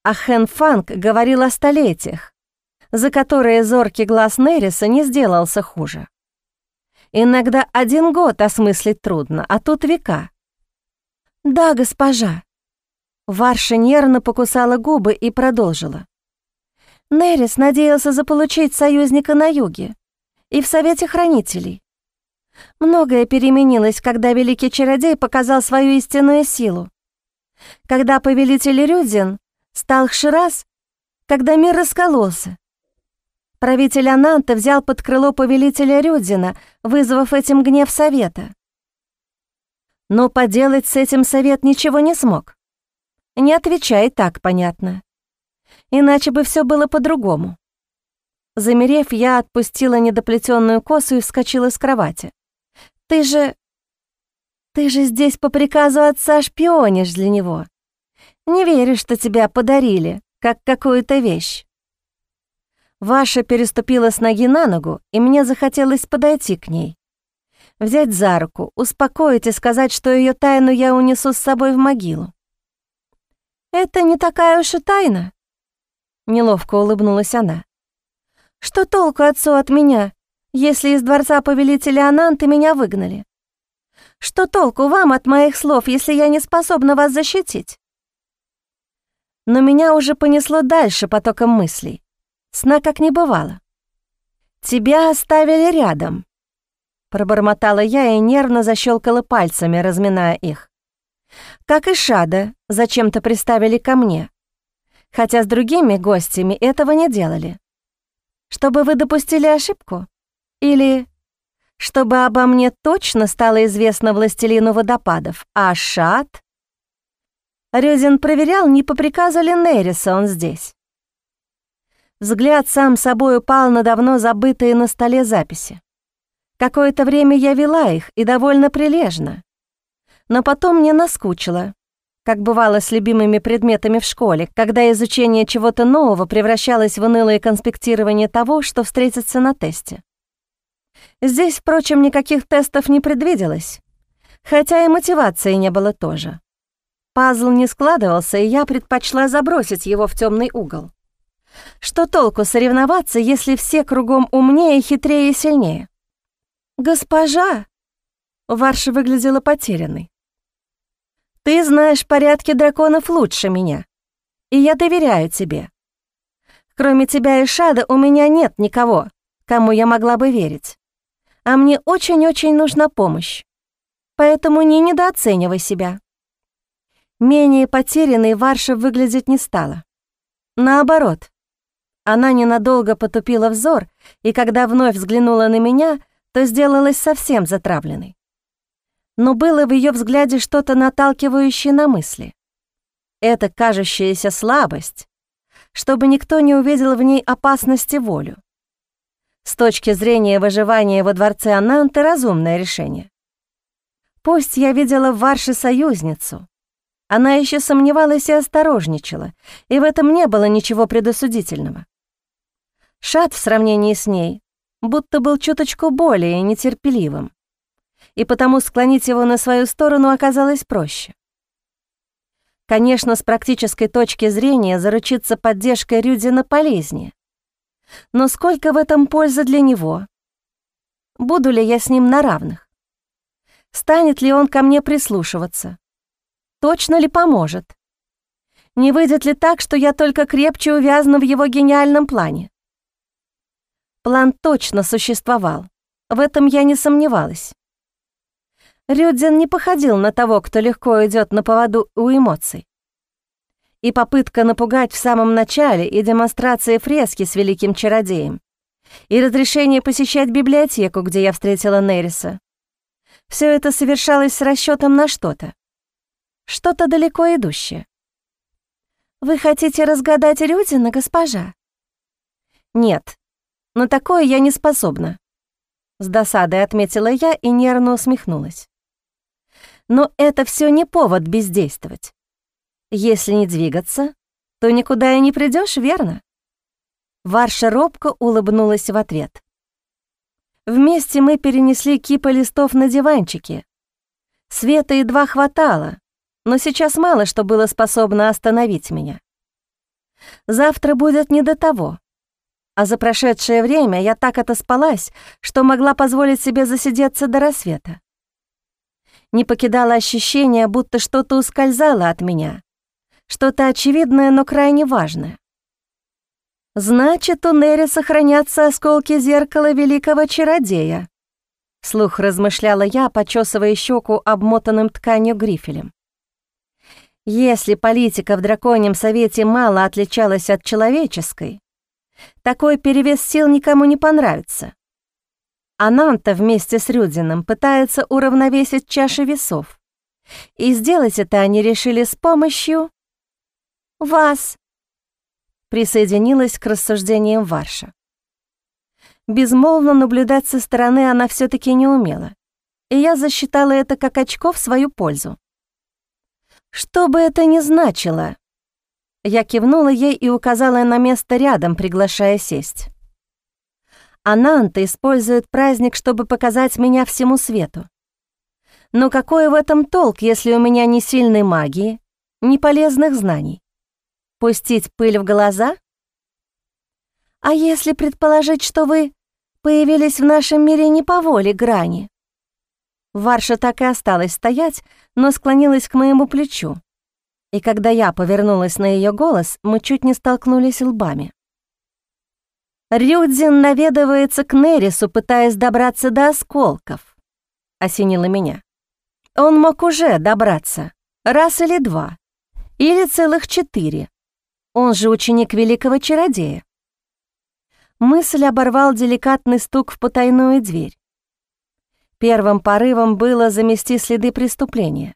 А Хэн Фанг говорил о столетиях, за которые зоркий глаз Нериса не сделался хуже. Иногда один год осмыслить трудно, а тут века. «Да, госпожа», Варша нервно покусала губы и продолжила. Нерис надеялся заполучить союзника на юге и в Совете Хранителей. Многое переменилось, когда Великий Чародей показал свою истинную силу. Когда Повелитель Рюдзин стал Хширас, когда мир раскололся. Правитель Ананта взял под крыло Повелителя Рюдзина, вызвав этим гнев Совета. Но поделать с этим Совет ничего не смог. Не отвечай так, понятно. Иначе бы все было по-другому. Замерев, я отпустила недоплетенную косу и вскочила с кровати. «Ты же... ты же здесь по приказу отца шпионишь для него. Не верю, что тебя подарили, как какую-то вещь». Ваша переступила с ноги на ногу, и мне захотелось подойти к ней. Взять за руку, успокоить и сказать, что ее тайну я унесу с собой в могилу. «Это не такая уж и тайна», — неловко улыбнулась она. «Что толку отцу от меня, если из дворца повелителя Ананты меня выгнали? Что толку вам от моих слов, если я не способна вас защитить?» Но меня уже понесло дальше потоком мыслей. Сна как не бывало. «Тебя оставили рядом», — пробормотала я и нервно защелкала пальцами, разминая их. Как и Шада, зачем-то приставили ко мне, хотя с другими гостями этого не делали. Чтобы вы допустили ошибку? Или чтобы обо мне точно стало известно властелину водопадов, а Шад? Рюзин проверял, не по приказу ли Нериса он здесь. Взгляд сам собой упал на давно забытые на столе записи. Какое-то время я вела их, и довольно прилежно. Но потом мне наскучило, как бывало с любимыми предметами в школе, когда изучение чего-то нового превращалось в унылое конспектирование того, что встретится на тесте. Здесь, впрочем, никаких тестов не предвиделось, хотя и мотивации не было тоже. Пазл не складывался, и я предпочла забросить его в темный угол. Что толку соревноваться, если все кругом умнее, хитрее и сильнее? «Госпожа!» Варша выглядела потерянной. «Ты знаешь порядки драконов лучше меня, и я доверяю тебе. Кроме тебя и Шада у меня нет никого, кому я могла бы верить. А мне очень-очень нужна помощь, поэтому не недооценивай себя». Менее потерянной Варша выглядеть не стала. Наоборот, она ненадолго потупила взор, и когда вновь взглянула на меня, то сделалась совсем затравленной. Но было в ее взгляде что-то наталкивающее на мысли. Это кажущаяся слабость, чтобы никто не увидел в ней опасности волю. С точки зрения выживания во дворце Ананты разумное решение. Пусть я видела в Варше союзницу, она еще сомневалась и осторожничала, и в этом не было ничего предосудительного. Шат в сравнении с ней будто был чуточку более нетерпеливым, и потому склонить его на свою сторону оказалось проще. Конечно, с практической точки зрения заручиться поддержкой Рюдина полезнее. Но сколько в этом пользы для него? Буду ли я с ним на равных? Станет ли он ко мне прислушиваться? Точно ли поможет? Не выйдет ли так, что я только крепче увязну в его гениальном плане? План точно существовал. В этом я не сомневалась. Рюдзин не походил на того, кто легко идет на поводу у эмоций. И попытка напугать в самом начале, и демонстрация фрески с великим чародеем, и разрешение посещать библиотеку, где я встретила Нериса. Все это совершалось с расчетом на что-то что-то далеко идущее. «Вы хотите разгадать Рюдина, госпожа?» «Нет, на такое я не способна», — с досадой отметила я и нервно усмехнулась. «Но это все не повод бездействовать. Если не двигаться, то никуда и не придешь, верно?» Варша робко улыбнулась в ответ. Вместе мы перенесли кипы листов на диванчике. Света едва хватало, но сейчас мало что было способно остановить меня. Завтра будет не до того. А за прошедшее время я так отоспалась, что могла позволить себе засидеться до рассвета. Не покидало ощущение, будто что-то ускользало от меня, что-то очевидное, но крайне важное. «Значит, у Нери сохранятся осколки зеркала великого чародея», — слух размышляла я, почесывая щеку обмотанным тканью грифелем. Если политика в драконьем совете мало отличалась от человеческой, такой перевес сил никому не понравится. Ананта вместе с Рюдином пытается уравновесить чаши весов. И сделать это они решили с помощью... «Вас», — присоединилась к рассуждениям Варша. Безмолвно наблюдать со стороны она все таки не умела, и я засчитала это как очко в свою пользу. Что бы это ни значило. Я кивнула ей и указала на место рядом, приглашая сесть. Ананта использует праздник, чтобы показать меня всему свету. Но какой в этом толк, если у меня ни сильной магии, ни полезных знаний? Пустить пыль в глаза? А если предположить, что вы появились в нашем мире не по воле грани? Варша так и осталась стоять, но склонилась к моему плечу. И когда я повернулась на ее голос, мы чуть не столкнулись лбами. «Рюдзин наведывается к Нерису, пытаясь добраться до осколков», — осенило меня. «Он мог уже добраться, раз или два, или целых четыре. Он же ученик великого чародея». Мысль оборвал деликатный стук в потайную дверь. Первым порывом было замести следы преступления.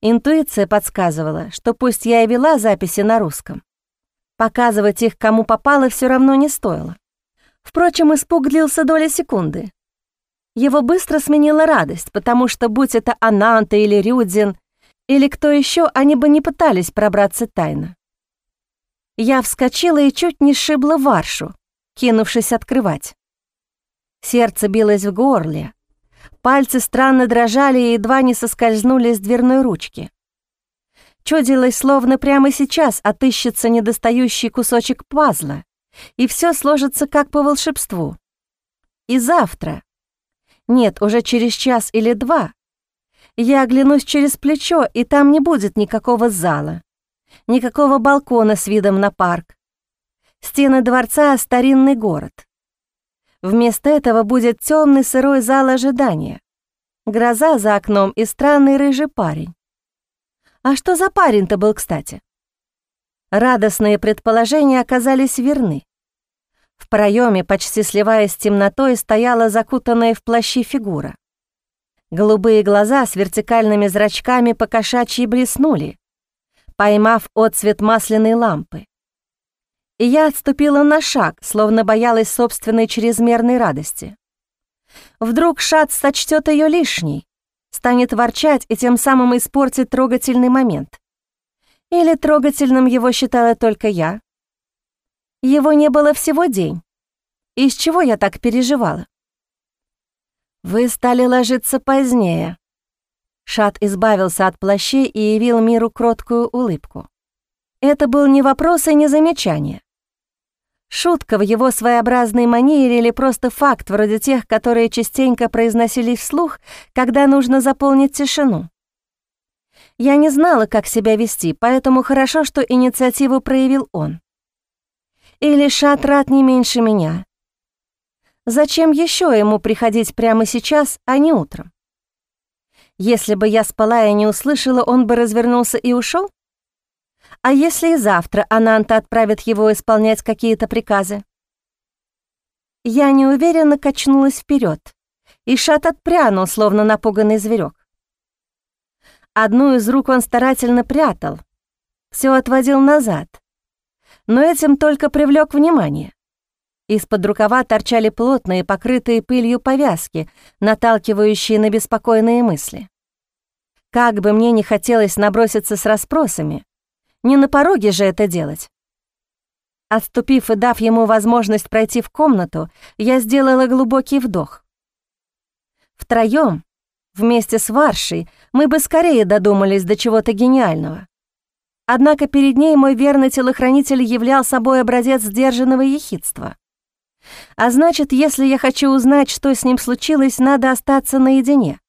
Интуиция подсказывала, что пусть я и вела записи на русском, показывать их кому попало все равно не стоило. Впрочем, испуг длился доли секунды. Его быстро сменила радость, потому что, будь это Ананта или Рюдзин, или кто еще, они бы не пытались пробраться тайно. Я вскочила и чуть не сшибла Варшу, кинувшись открывать. Сердце билось в горле, пальцы странно дрожали и едва не соскользнули с дверной ручки. Чудилось, словно прямо сейчас отыщется недостающий кусочек пазла, и все сложится как по волшебству. И завтра, нет, уже через час или два, я оглянусь через плечо, и там не будет никакого зала, никакого балкона с видом на парк. Стены дворца — старинный город. Вместо этого будет темный сырой зал ожидания, гроза за окном и странный рыжий парень. А что за парень-то был, кстати? Радостные предположения оказались верны. В проеме, почти сливаясь с темнотой, стояла закутанная в плащи фигура. Голубые глаза с вертикальными зрачками покошачьи блеснули, поймав отцвет масляной лампы. И я отступила на шаг, словно боялась собственной чрезмерной радости. Вдруг Шат сочтет ее лишней, станет ворчать и тем самым испортит трогательный момент. Или трогательным его считала только я. Его не было всего день. Из чего я так переживала? «Вы стали ложиться позднее». Шат избавился от плащей и явил миру кроткую улыбку. Это был не вопрос и не замечание. Шутка в его своеобразной манере или просто факт, вроде тех, которые частенько произносились вслух, когда нужно заполнить тишину. Я не знала, как себя вести, поэтому хорошо, что инициативу проявил он. Или Шат рад не меньше меня. Зачем еще ему приходить прямо сейчас, а не утром? Если бы я спала и не услышала, он бы развернулся и ушел? А если и завтра Ананта отправит его исполнять какие-то приказы? Я неуверенно качнулась вперед, и Шат отпрянул, словно напуганный зверек. Одну из рук он старательно прятал, все отводил назад, но этим только привлек внимание. Из-под рукава торчали плотные, покрытые пылью повязки, наталкивающие на беспокойные мысли. Как бы мне не хотелось наброситься с расспросами, не на пороге же это делать. Отступив и дав ему возможность пройти в комнату, я сделала глубокий вдох. Втроём, вместе с Варшей, мы бы скорее додумались до чего-то гениального. Однако перед ней мой верный телохранитель являл собой образец сдержанного ехидства. А значит, если я хочу узнать, что с ним случилось, надо остаться наедине.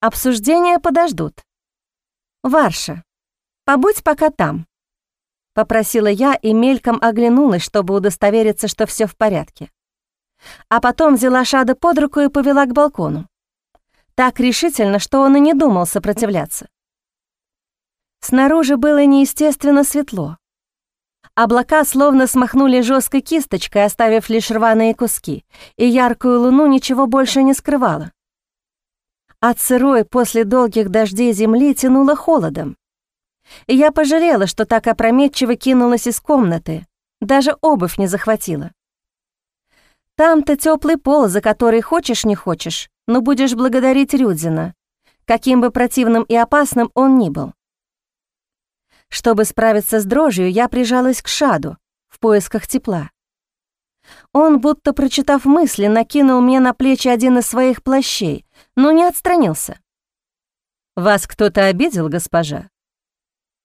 Обсуждения подождут. Варша, побудь пока там. Попросила я и мельком оглянулась, чтобы удостовериться, что все в порядке. А потом взяла Шада под руку и повела к балкону. Так решительно, что он и не думал сопротивляться. Снаружи было неестественно светло. Облака словно смахнули жесткой кисточкой, оставив лишь рваные куски, и яркую луну ничего больше не скрывала. От сырой после долгих дождей земли тянуло холодом. Я пожалела, что так опрометчиво кинулась из комнаты, даже обувь не захватила. Там-то теплый пол, за который хочешь не хочешь, но будешь благодарить Рюдзина, каким бы противным и опасным он ни был. Чтобы справиться с дрожью, я прижалась к Шаду в поисках тепла. Он, будто прочитав мысли, накинул мне на плечи один из своих плащей, но не отстранился. «Вас кто-то обидел, госпожа?»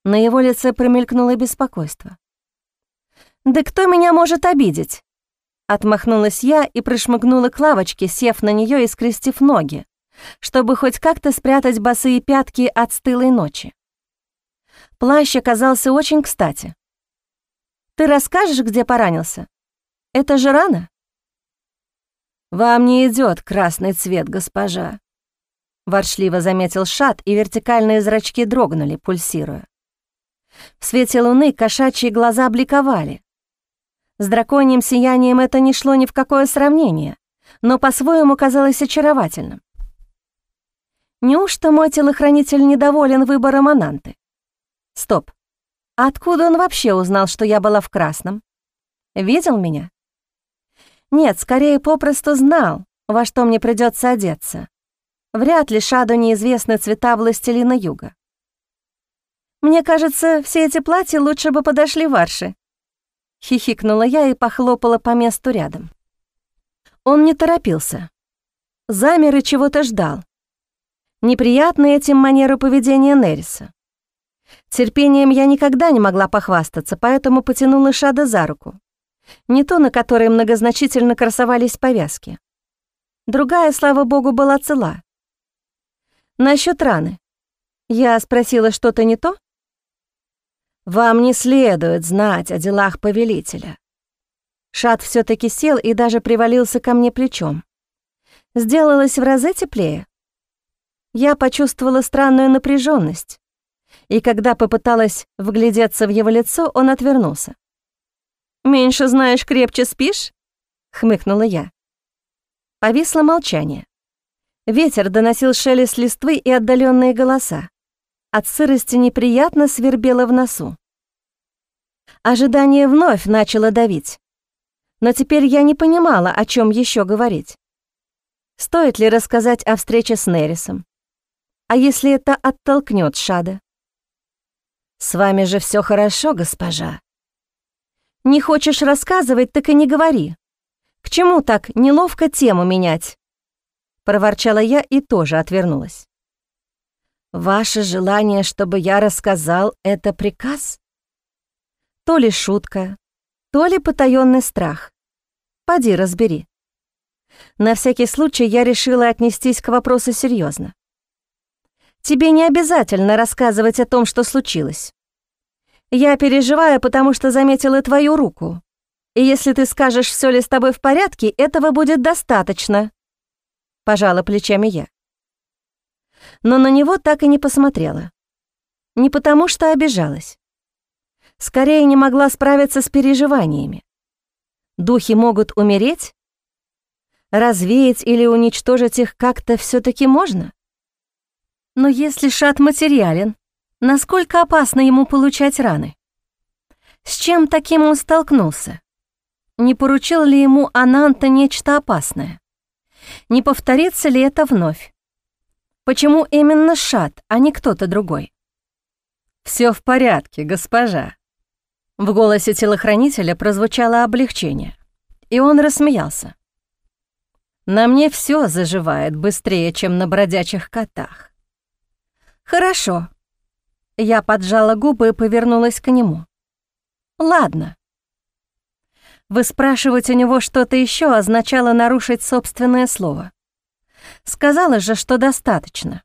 На его лице промелькнуло беспокойство. «Да кто меня может обидеть?» Отмахнулась я и прошмыгнула к лавочке, сев на нее и скрестив ноги, чтобы хоть как-то спрятать босые пятки от стылой ночи. Плащ оказался очень кстати. «Ты расскажешь, где поранился? Это же рана?» «Вам не идет красный цвет, госпожа», — ворчливо заметил Шат, и вертикальные зрачки дрогнули, пульсируя. В свете луны кошачьи глаза бликовали. С драконьим сиянием это не шло ни в какое сравнение, но по-своему казалось очаровательным. Неужто мой телохранитель недоволен выбором Ананты? Стоп. Откуда он вообще узнал, что я была в красном? Видел меня? Нет, скорее попросту знал, во что мне придется одеться. Вряд ли Шаду неизвестны цвета властелина юга. Мне кажется, все эти платья лучше бы подошли Варше. Хихикнула я и похлопала по месту рядом. Он не торопился. Замер и чего-то ждал. Неприятны этим манеру поведения Нериса. Терпением я никогда не могла похвастаться, поэтому потянула Шада за руку. Не то, на которой многозначительно красовались повязки. Другая, слава богу, была цела. Насчет раны. Я спросила что-то не то? Вам не следует знать о делах повелителя. Шат все таки сел и даже привалился ко мне плечом. Сделалось в разы теплее. Я почувствовала странную напряженность, и когда попыталась вглядеться в его лицо, он отвернулся. «Меньше знаешь, крепче спишь?» — хмыкнула я. Повисло молчание. Ветер доносил шелест листвы и отдаленные голоса. От сырости неприятно свербело в носу. Ожидание вновь начало давить. Но теперь я не понимала, о чем еще говорить. Стоит ли рассказать о встрече с Нерисом? А если это оттолкнет Шада? «С вами же все хорошо, госпожа». «Не хочешь рассказывать, так и не говори. К чему так неловко тему менять?» Проворчала я и тоже отвернулась. «Ваше желание, чтобы я рассказал, — это приказ?» То ли шутка, то ли потаённый страх. Поди разбери. На всякий случай я решила отнестись к вопросу серьезно. Тебе не обязательно рассказывать о том, что случилось. Я переживаю, потому что заметила твою руку. И если ты скажешь, все ли с тобой в порядке, этого будет достаточно. Пожала плечами я. Но на него так и не посмотрела. Не потому что обижалась. Скорее не могла справиться с переживаниями. Духи могут умереть? Развеять или уничтожить их как-то все таки можно? Но если шат материален, насколько опасно ему получать раны? С чем таким он столкнулся? Не поручил ли ему Ананта нечто опасное? Не повторится ли это вновь? Почему именно шат, а не кто-то другой? Все в порядке, госпожа». В голосе телохранителя прозвучало облегчение, и он рассмеялся. «На мне все заживает быстрее, чем на бродячих котах. «Хорошо». Я поджала губы и повернулась к нему. «Ладно». Вы спрашивать у него что-то еще означало нарушить собственное слово. Сказала же, что достаточно.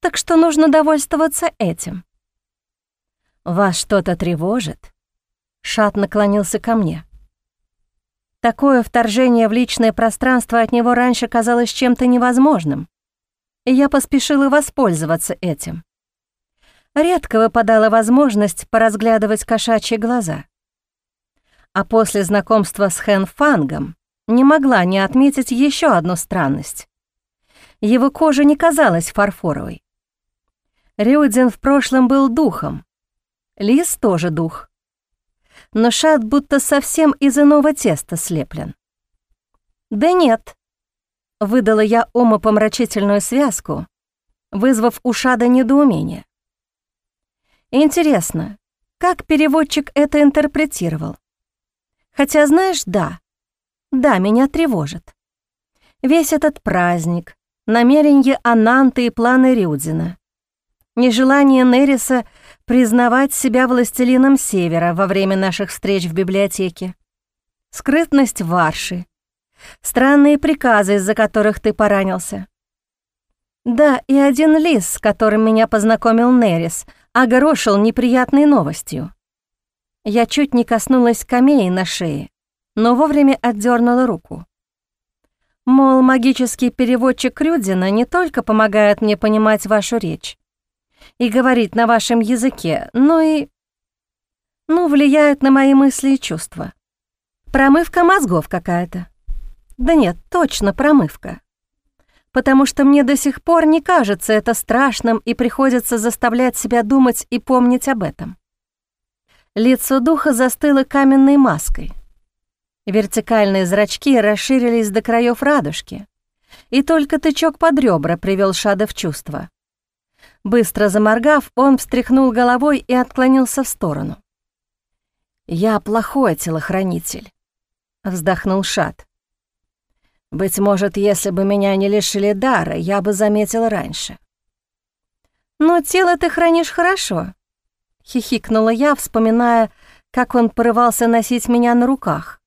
Так что нужно довольствоваться этим. «Вас что-то тревожит?» Шат наклонился ко мне. Такое вторжение в личное пространство от него раньше казалось чем-то невозможным и я поспешила воспользоваться этим. Редко выпадала возможность поразглядывать кошачьи глаза. А после знакомства с Хэн Фангом не могла не отметить еще одну странность. Его кожа не казалась фарфоровой. Рюдзин в прошлом был духом. Лис тоже дух. Но шат будто совсем из иного теста слеплен. Да нет, Выдала я умопомрачительную связку, вызвав у Шада недоумение. Интересно, как переводчик это интерпретировал? Хотя, знаешь, да, да, меня тревожит. Весь этот праздник, намерения Ананты и планы Рюдзина, нежелание Нериса признавать себя властелином Севера во время наших встреч в библиотеке, скрытность Варши, странные приказы, из-за которых ты поранился. Да, и один лис, с которым меня познакомил Нерис, огорошил неприятной новостью. Я чуть не коснулась камеи на шее, но вовремя отдернула руку. Мол, магический переводчик Рюдзина не только помогает мне понимать вашу речь и говорить на вашем языке, но и... ну, влияет на мои мысли и чувства. Промывка мозгов какая-то. Да нет, точно промывка. Потому что мне до сих пор не кажется это страшным и приходится заставлять себя думать и помнить об этом. Лицо духа застыло каменной маской. Вертикальные зрачки расширились до краев радужки, и только тычок под ребра привел Шада в чувство. Быстро заморгав, он встряхнул головой и отклонился в сторону. «Я плохой телохранитель», — вздохнул Шат. «Быть может, если бы меня не лишили дара, я бы заметил раньше». «Но тело ты хранишь хорошо», — хихикнула я, вспоминая, как он порывался носить меня на руках.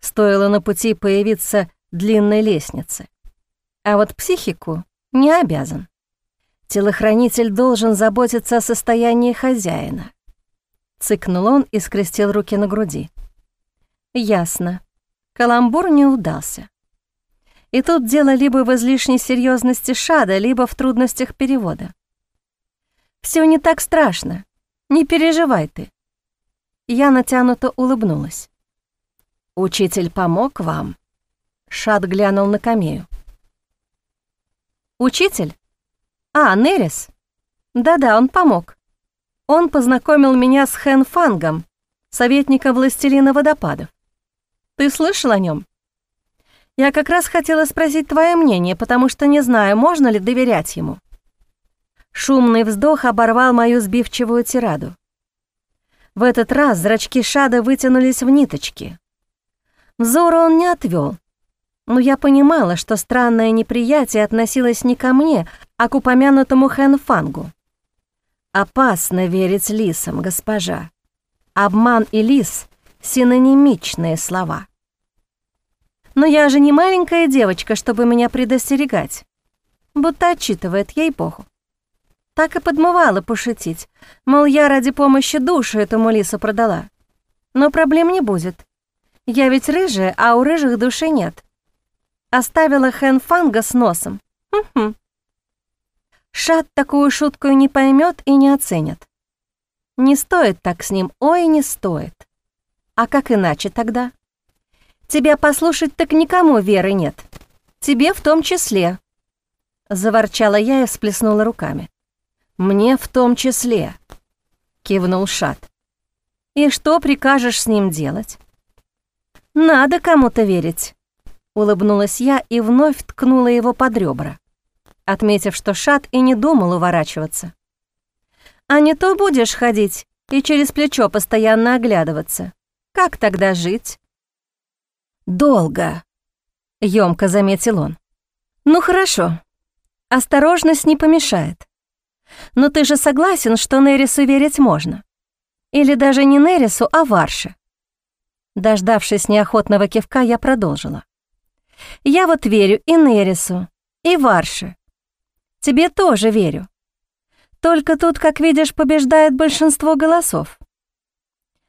Стоило на пути появиться длинной лестницы. А вот психику не обязан. Телохранитель должен заботиться о состоянии хозяина. Цыкнул он и скрестил руки на груди. Ясно. Каламбур не удался. И тут дело либо в излишней серьезности Шада, либо в трудностях перевода. Все не так страшно. Не переживай ты. Я натянуто улыбнулась. «Учитель помог вам?» Шад глянул на Камею. «Учитель? А, Нерис? Да-да, он помог. Он познакомил меня с Хэн Фангом, советником властелина водопадов. Ты слышал о нем? Я как раз хотела спросить твое мнение, потому что не знаю, можно ли доверять ему». Шумный вздох оборвал мою сбивчивую тираду. В этот раз зрачки Шада вытянулись в ниточки. Взора он не отвел, но я понимала, что странное неприятие относилось не ко мне, а к упомянутому Хэнфангу. Опасно верить лисам, госпожа. Обман и лис — синонимичные слова. Но я же не маленькая девочка, чтобы меня предостерегать. Будто отчитывает ей-богу. Так и подмывала пошутить, мол, я ради помощи душу этому лису продала. Но проблем не будет. Я ведь рыжая, а у рыжих души нет. Оставила Хэн Фанга с носом. Угу. Шат такую шутку не поймет и не оценит. Не стоит так с ним, ой, не стоит. А как иначе тогда? Тебя послушать так никому веры нет. Тебе в том числе. Заворчала я и всплеснула руками. Мне в том числе. Кивнул Шат. И что прикажешь с ним делать? Надо кому-то верить. Улыбнулась я и вновь ткнула его под ребра, отметив, что Шат и не думал уворачиваться. «А не то будешь ходить и через плечо постоянно оглядываться. Как тогда жить?» «Долго», — ёмко заметил он. «Ну хорошо, осторожность не помешает. Но ты же согласен, что Нерису верить можно? Или даже не Нерису, а Варше?» Дождавшись неохотного кивка, я продолжила. Я вот верю и Нерису, и Варше. Тебе тоже верю. Только тут, как видишь, побеждает большинство голосов.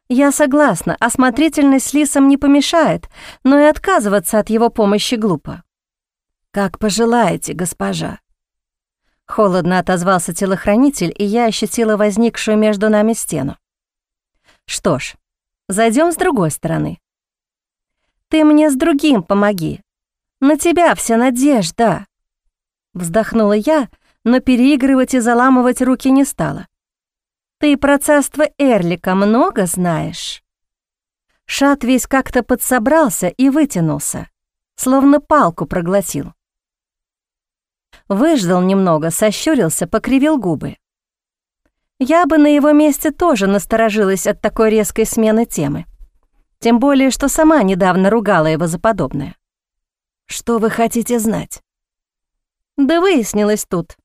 Я согласна, осмотрительность с Лисом не помешает, но и отказываться от его помощи глупо. «Как пожелаете, госпожа». Холодно отозвался телохранитель, и я ощутила возникшую между нами стену. Что ж, зайдем с другой стороны. Ты мне с другим помоги, на тебя вся надежда!» Вздохнула я, но переигрывать и заламывать руки не стала. «Ты про царство Эрлика много знаешь?» Шат весь как-то подсобрался и вытянулся, словно палку проглотил. Выждал немного, сощурился, покривил губы. Я бы на его месте тоже насторожилась от такой резкой смены темы. Тем более, что сама недавно ругала его за подобное. Что вы хотите знать? Да выяснилось тут.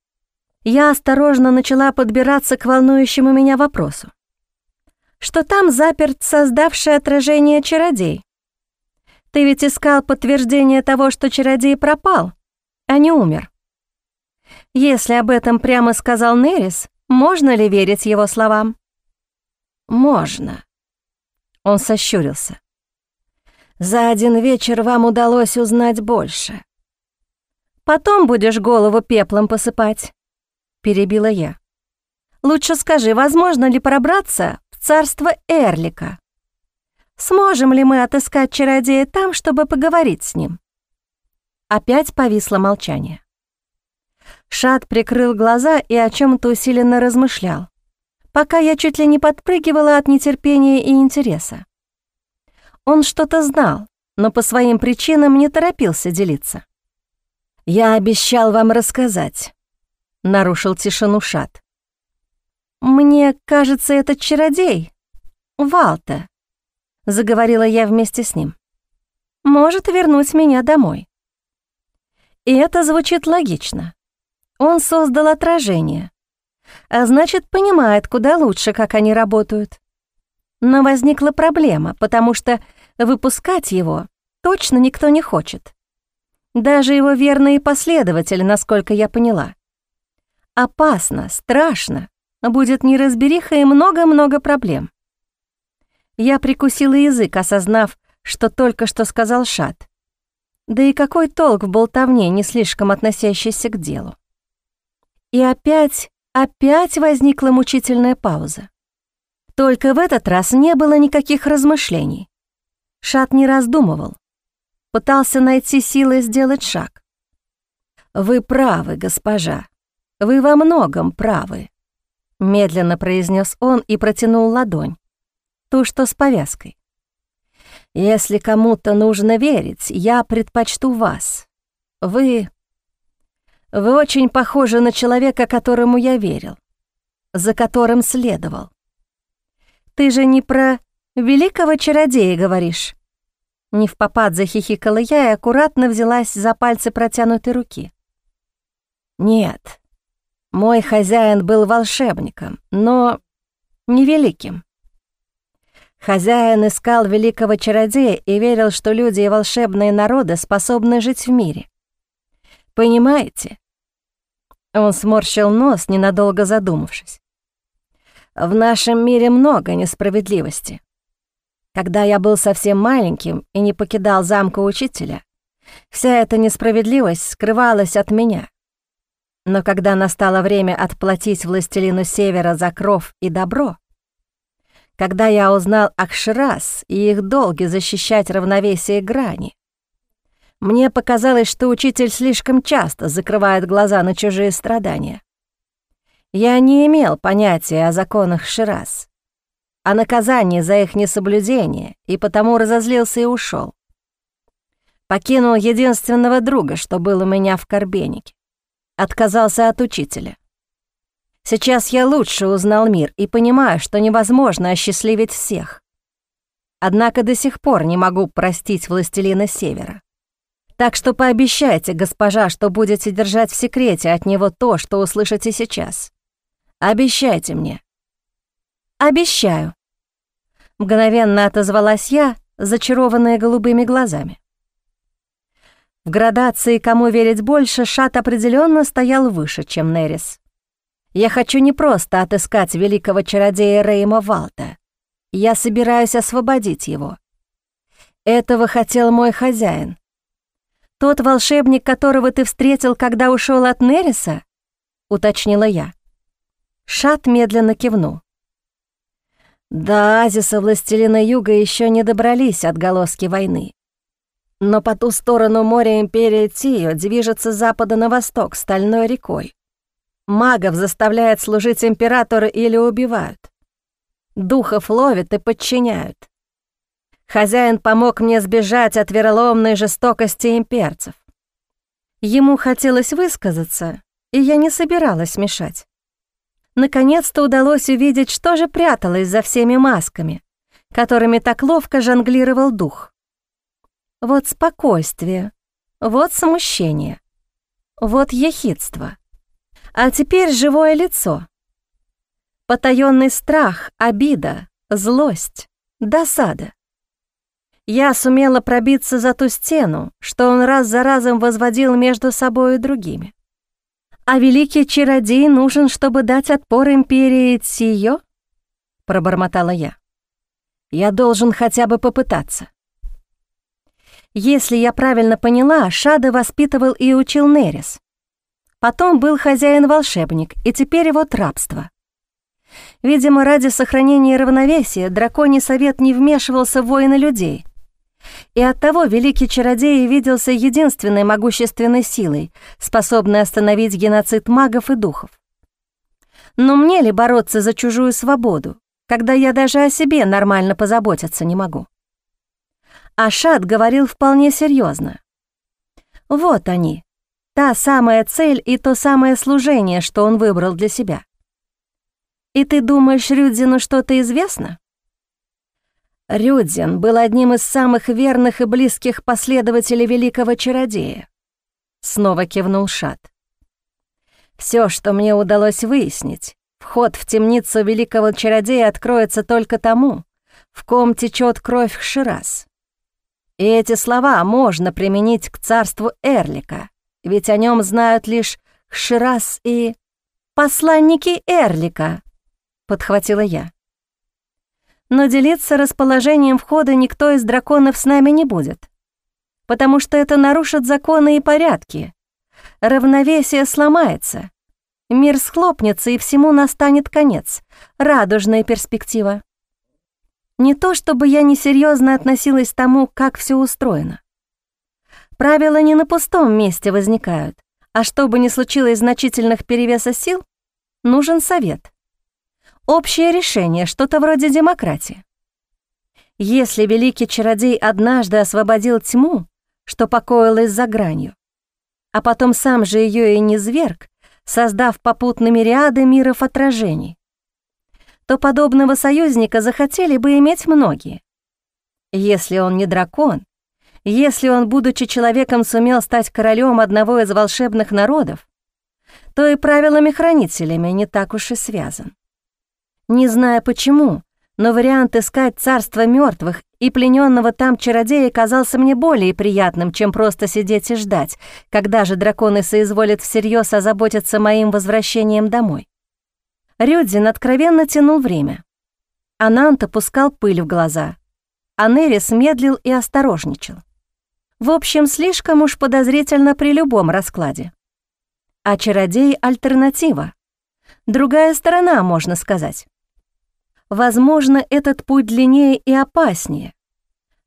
Я осторожно начала подбираться к волнующему меня вопросу. Что там заперт создавший отражение чародей? Ты ведь искал подтверждение того, что чародей пропал, а не умер. Если об этом прямо сказал Нерис, можно ли верить его словам? Можно. Он сощурился. За один вечер вам удалось узнать больше. Потом будешь голову пеплом посыпать, перебила я. Лучше скажи, возможно ли пробраться в царство Эрлика? Сможем ли мы отыскать чародея там, чтобы поговорить с ним? Опять повисло молчание. Шат прикрыл глаза и о чем то усиленно размышлял, пока я чуть ли не подпрыгивала от нетерпения и интереса. Он что-то знал, но по своим причинам не торопился делиться. «Я обещал вам рассказать», — нарушил тишину Шат. «Мне кажется, этот чародей, Валта», — заговорила я вместе с ним, — «может вернуть меня домой». И это звучит логично. Он создал отражение, а значит, понимает куда лучше, как они работают. Но возникла проблема, потому что выпускать его точно никто не хочет. Даже его верные последователи, насколько я поняла. Опасно, страшно, будет неразбериха и много-много проблем. Я прикусила язык, осознав, что только что сказал Шат. Да и какой толк в болтовне, не слишком относящейся к делу? И опять, опять возникла мучительная пауза. Только в этот раз не было никаких размышлений. Шат не раздумывал. Пытался найти силы сделать шаг. «Вы правы, госпожа. Вы во многом правы», — медленно произнес он и протянул ладонь, ту, что с повязкой. «Если кому-то нужно верить, я предпочту вас. Вы... Вы очень похожи на человека, которому я верил, за которым следовал. Ты же не про великого чародея говоришь?» Не в попад захихикала я и аккуратно взялась за пальцы протянутой руки. «Нет, мой хозяин был волшебником, но невеликим. Хозяин искал великого чародея и верил, что люди и волшебные народы способны жить в мире. Понимаете?» Он сморщил нос, ненадолго задумавшись. «В нашем мире много несправедливости. Когда я был совсем маленьким и не покидал замка учителя, вся эта несправедливость скрывалась от меня. Но когда настало время отплатить властелину Севера за кров и добро, когда я узнал Акширас и их долги защищать равновесие грани, мне показалось, что учитель слишком часто закрывает глаза на чужие страдания. Я не имел понятия о законах Ширас, о наказании за их несоблюдение, и потому разозлился и ушел. Покинул единственного друга, что был у меня в Корбенике. Отказался от учителя. Сейчас я лучше узнал мир и понимаю, что невозможно осчастливить всех. Однако до сих пор не могу простить властелина Севера. Так что пообещайте, госпожа, что будете держать в секрете от него то, что услышите сейчас. Обещайте мне. Обещаю. Мгновенно отозвалась я, зачарованная голубыми глазами. В градации «Кому верить больше» Шат определенно стоял выше, чем Нерис. Я хочу не просто отыскать великого чародея Рейма Валта. Я собираюсь освободить его. Этого хотел мой хозяин. Тот волшебник, которого ты встретил, когда ушел от Нериса? Уточнила я. Шат медленно кивнул. До оазиса Властелина Юга еще не добрались отголоски войны. Но по ту сторону моря Империя Тио движется с запада на восток стальной рекой. Магов заставляют служить императору или убивают. Духов ловят и подчиняют. Хозяин помог мне сбежать от вероломной жестокости имперцев. Ему хотелось высказаться, и я не собиралась мешать. Наконец-то удалось увидеть, что же пряталось за всеми масками, которыми так ловко жонглировал дух. Вот спокойствие, вот смущение, вот ехидство. А теперь живое лицо. Потаённый страх, обида, злость, досада. Я сумела пробиться за ту стену, что он раз за разом возводил между собой и другими. «А великий чародей нужен, чтобы дать отпор империи Циё?» — пробормотала я. «Я должен хотя бы попытаться». Если я правильно поняла, Шада воспитывал и учил Нерис. Потом был хозяин-волшебник, и теперь вот рабство. Видимо, ради сохранения равновесия драконий совет не вмешивался в воины людей, и оттого великий чародей виделся единственной могущественной силой, способной остановить геноцид магов и духов. Но мне ли бороться за чужую свободу, когда я даже о себе нормально позаботиться не могу? Ашат говорил вполне серьезно. Вот они, та самая цель и то самое служение, что он выбрал для себя. И ты думаешь, Рюдзину что-то известно? Рюдзин был одним из самых верных и близких последователей великого чародея. Снова кивнул Шат. Все, что мне удалось выяснить, вход в темницу великого чародея откроется только тому, в ком течет кровь Хширас. И эти слова можно применить к царству Эрлика, ведь о нем знают лишь Хширас и посланники Эрлика, подхватила я. Но делиться расположением входа никто из драконов с нами не будет, потому что это нарушит законы и порядки. Равновесие сломается, мир схлопнется, и всему настанет конец. Радужная перспектива. Не то чтобы я несерьезно относилась к тому, как все устроено. Правила не на пустом месте возникают, а чтобы не случилось значительных перевеса сил, нужен совет. Общее решение, что-то вроде демократии. Если великий чародей однажды освободил тьму, что покоилась за гранью, а потом сам же ее и не зверг, создав попутными ряды миров отражений, то подобного союзника захотели бы иметь многие. Если он не дракон, если он, будучи человеком, сумел стать королем одного из волшебных народов, то и правилами-хранителями не так уж и связан. Не зная почему, но вариант искать царство мертвых и плененного там чародея казался мне более приятным, чем просто сидеть и ждать, когда же драконы соизволят всерьез озаботиться моим возвращением домой. Рюдзин откровенно тянул время. Анант опускал пыль в глаза, а Нерис медлил и осторожничал. В общем, слишком уж подозрительно при любом раскладе. А чародей — альтернатива. Другая сторона, можно сказать. Возможно, этот путь длиннее и опаснее,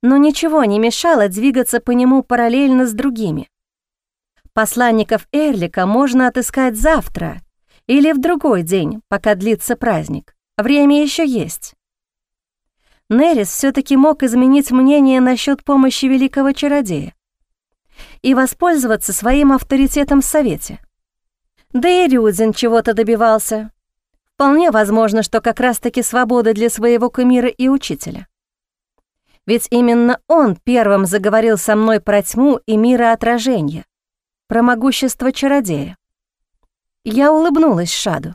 но ничего не мешало двигаться по нему параллельно с другими. Посланников Эрлика можно отыскать завтра — или в другой день, пока длится праздник. Время еще есть. Нерис все таки мог изменить мнение насчет помощи великого чародея и воспользоваться своим авторитетом в Совете. Да и Рюдзин чего-то добивался. Вполне возможно, что как раз-таки свобода для своего кумира и учителя. Ведь именно он первым заговорил со мной про тьму и мироотражение, про могущество чародея. Я улыбнулась Шаду.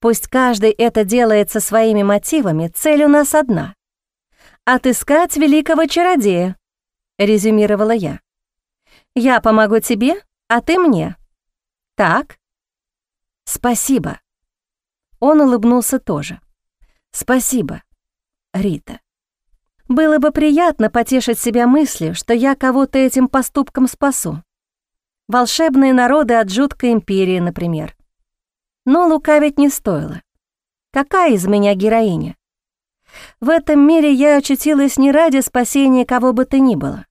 Пусть каждый это делает со своими мотивами, цель у нас одна — отыскать великого чародея, — резюмировала я. Я помогу тебе, а ты мне. Так? Спасибо. Он улыбнулся тоже. Спасибо, Рита. Было бы приятно потешить себя мыслью, что я кого-то этим поступком спасу. Волшебные народы от жуткой империи, например. Но лукавить не стоило. Какая из меня героиня? В этом мире я очутилась не ради спасения кого бы то ни было.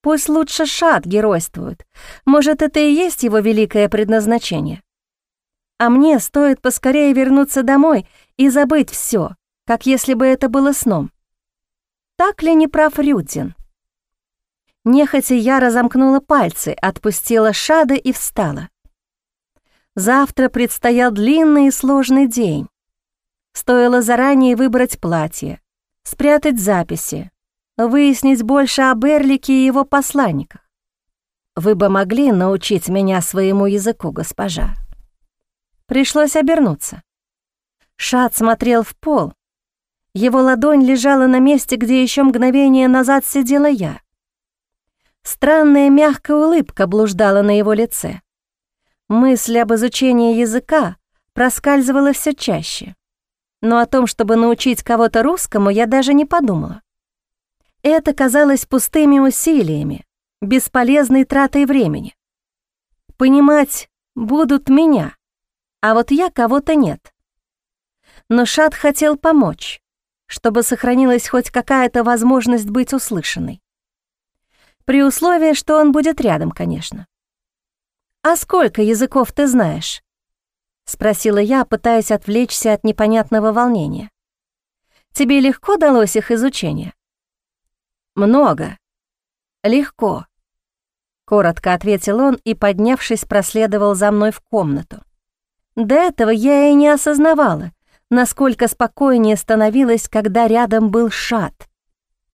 Пусть лучше Шат геройствует. Может, это и есть его великое предназначение. А мне стоит поскорее вернуться домой и забыть все, как если бы это было сном. Так ли не прав Рюдзин? Нехотя я разомкнула пальцы, отпустила шада и встала. Завтра предстоял длинный и сложный день. Стоило заранее выбрать платье, спрятать записи, выяснить больше об Эрлике и его посланниках. Вы бы могли научить меня своему языку, госпожа. Пришлось обернуться. Шат смотрел в пол. Его ладонь лежала на месте, где еще мгновение назад сидела я. Странная мягкая улыбка блуждала на его лице. Мысль об изучении языка проскальзывала все чаще. Но о том, чтобы научить кого-то русскому, я даже не подумала. Это казалось пустыми усилиями, бесполезной тратой времени. Понимать будут меня, а вот я кого-то нет. Но Шат хотел помочь, чтобы сохранилась хоть какая-то возможность быть услышанной. При условии, что он будет рядом, конечно. «А сколько языков ты знаешь?» — спросила я, пытаясь отвлечься от непонятного волнения. «Тебе легко далось их изучение?» «Много. Легко. Коротко ответил он и, поднявшись, проследовал за мной в комнату. До этого я и не осознавала, насколько спокойнее становилось, когда рядом был Шат.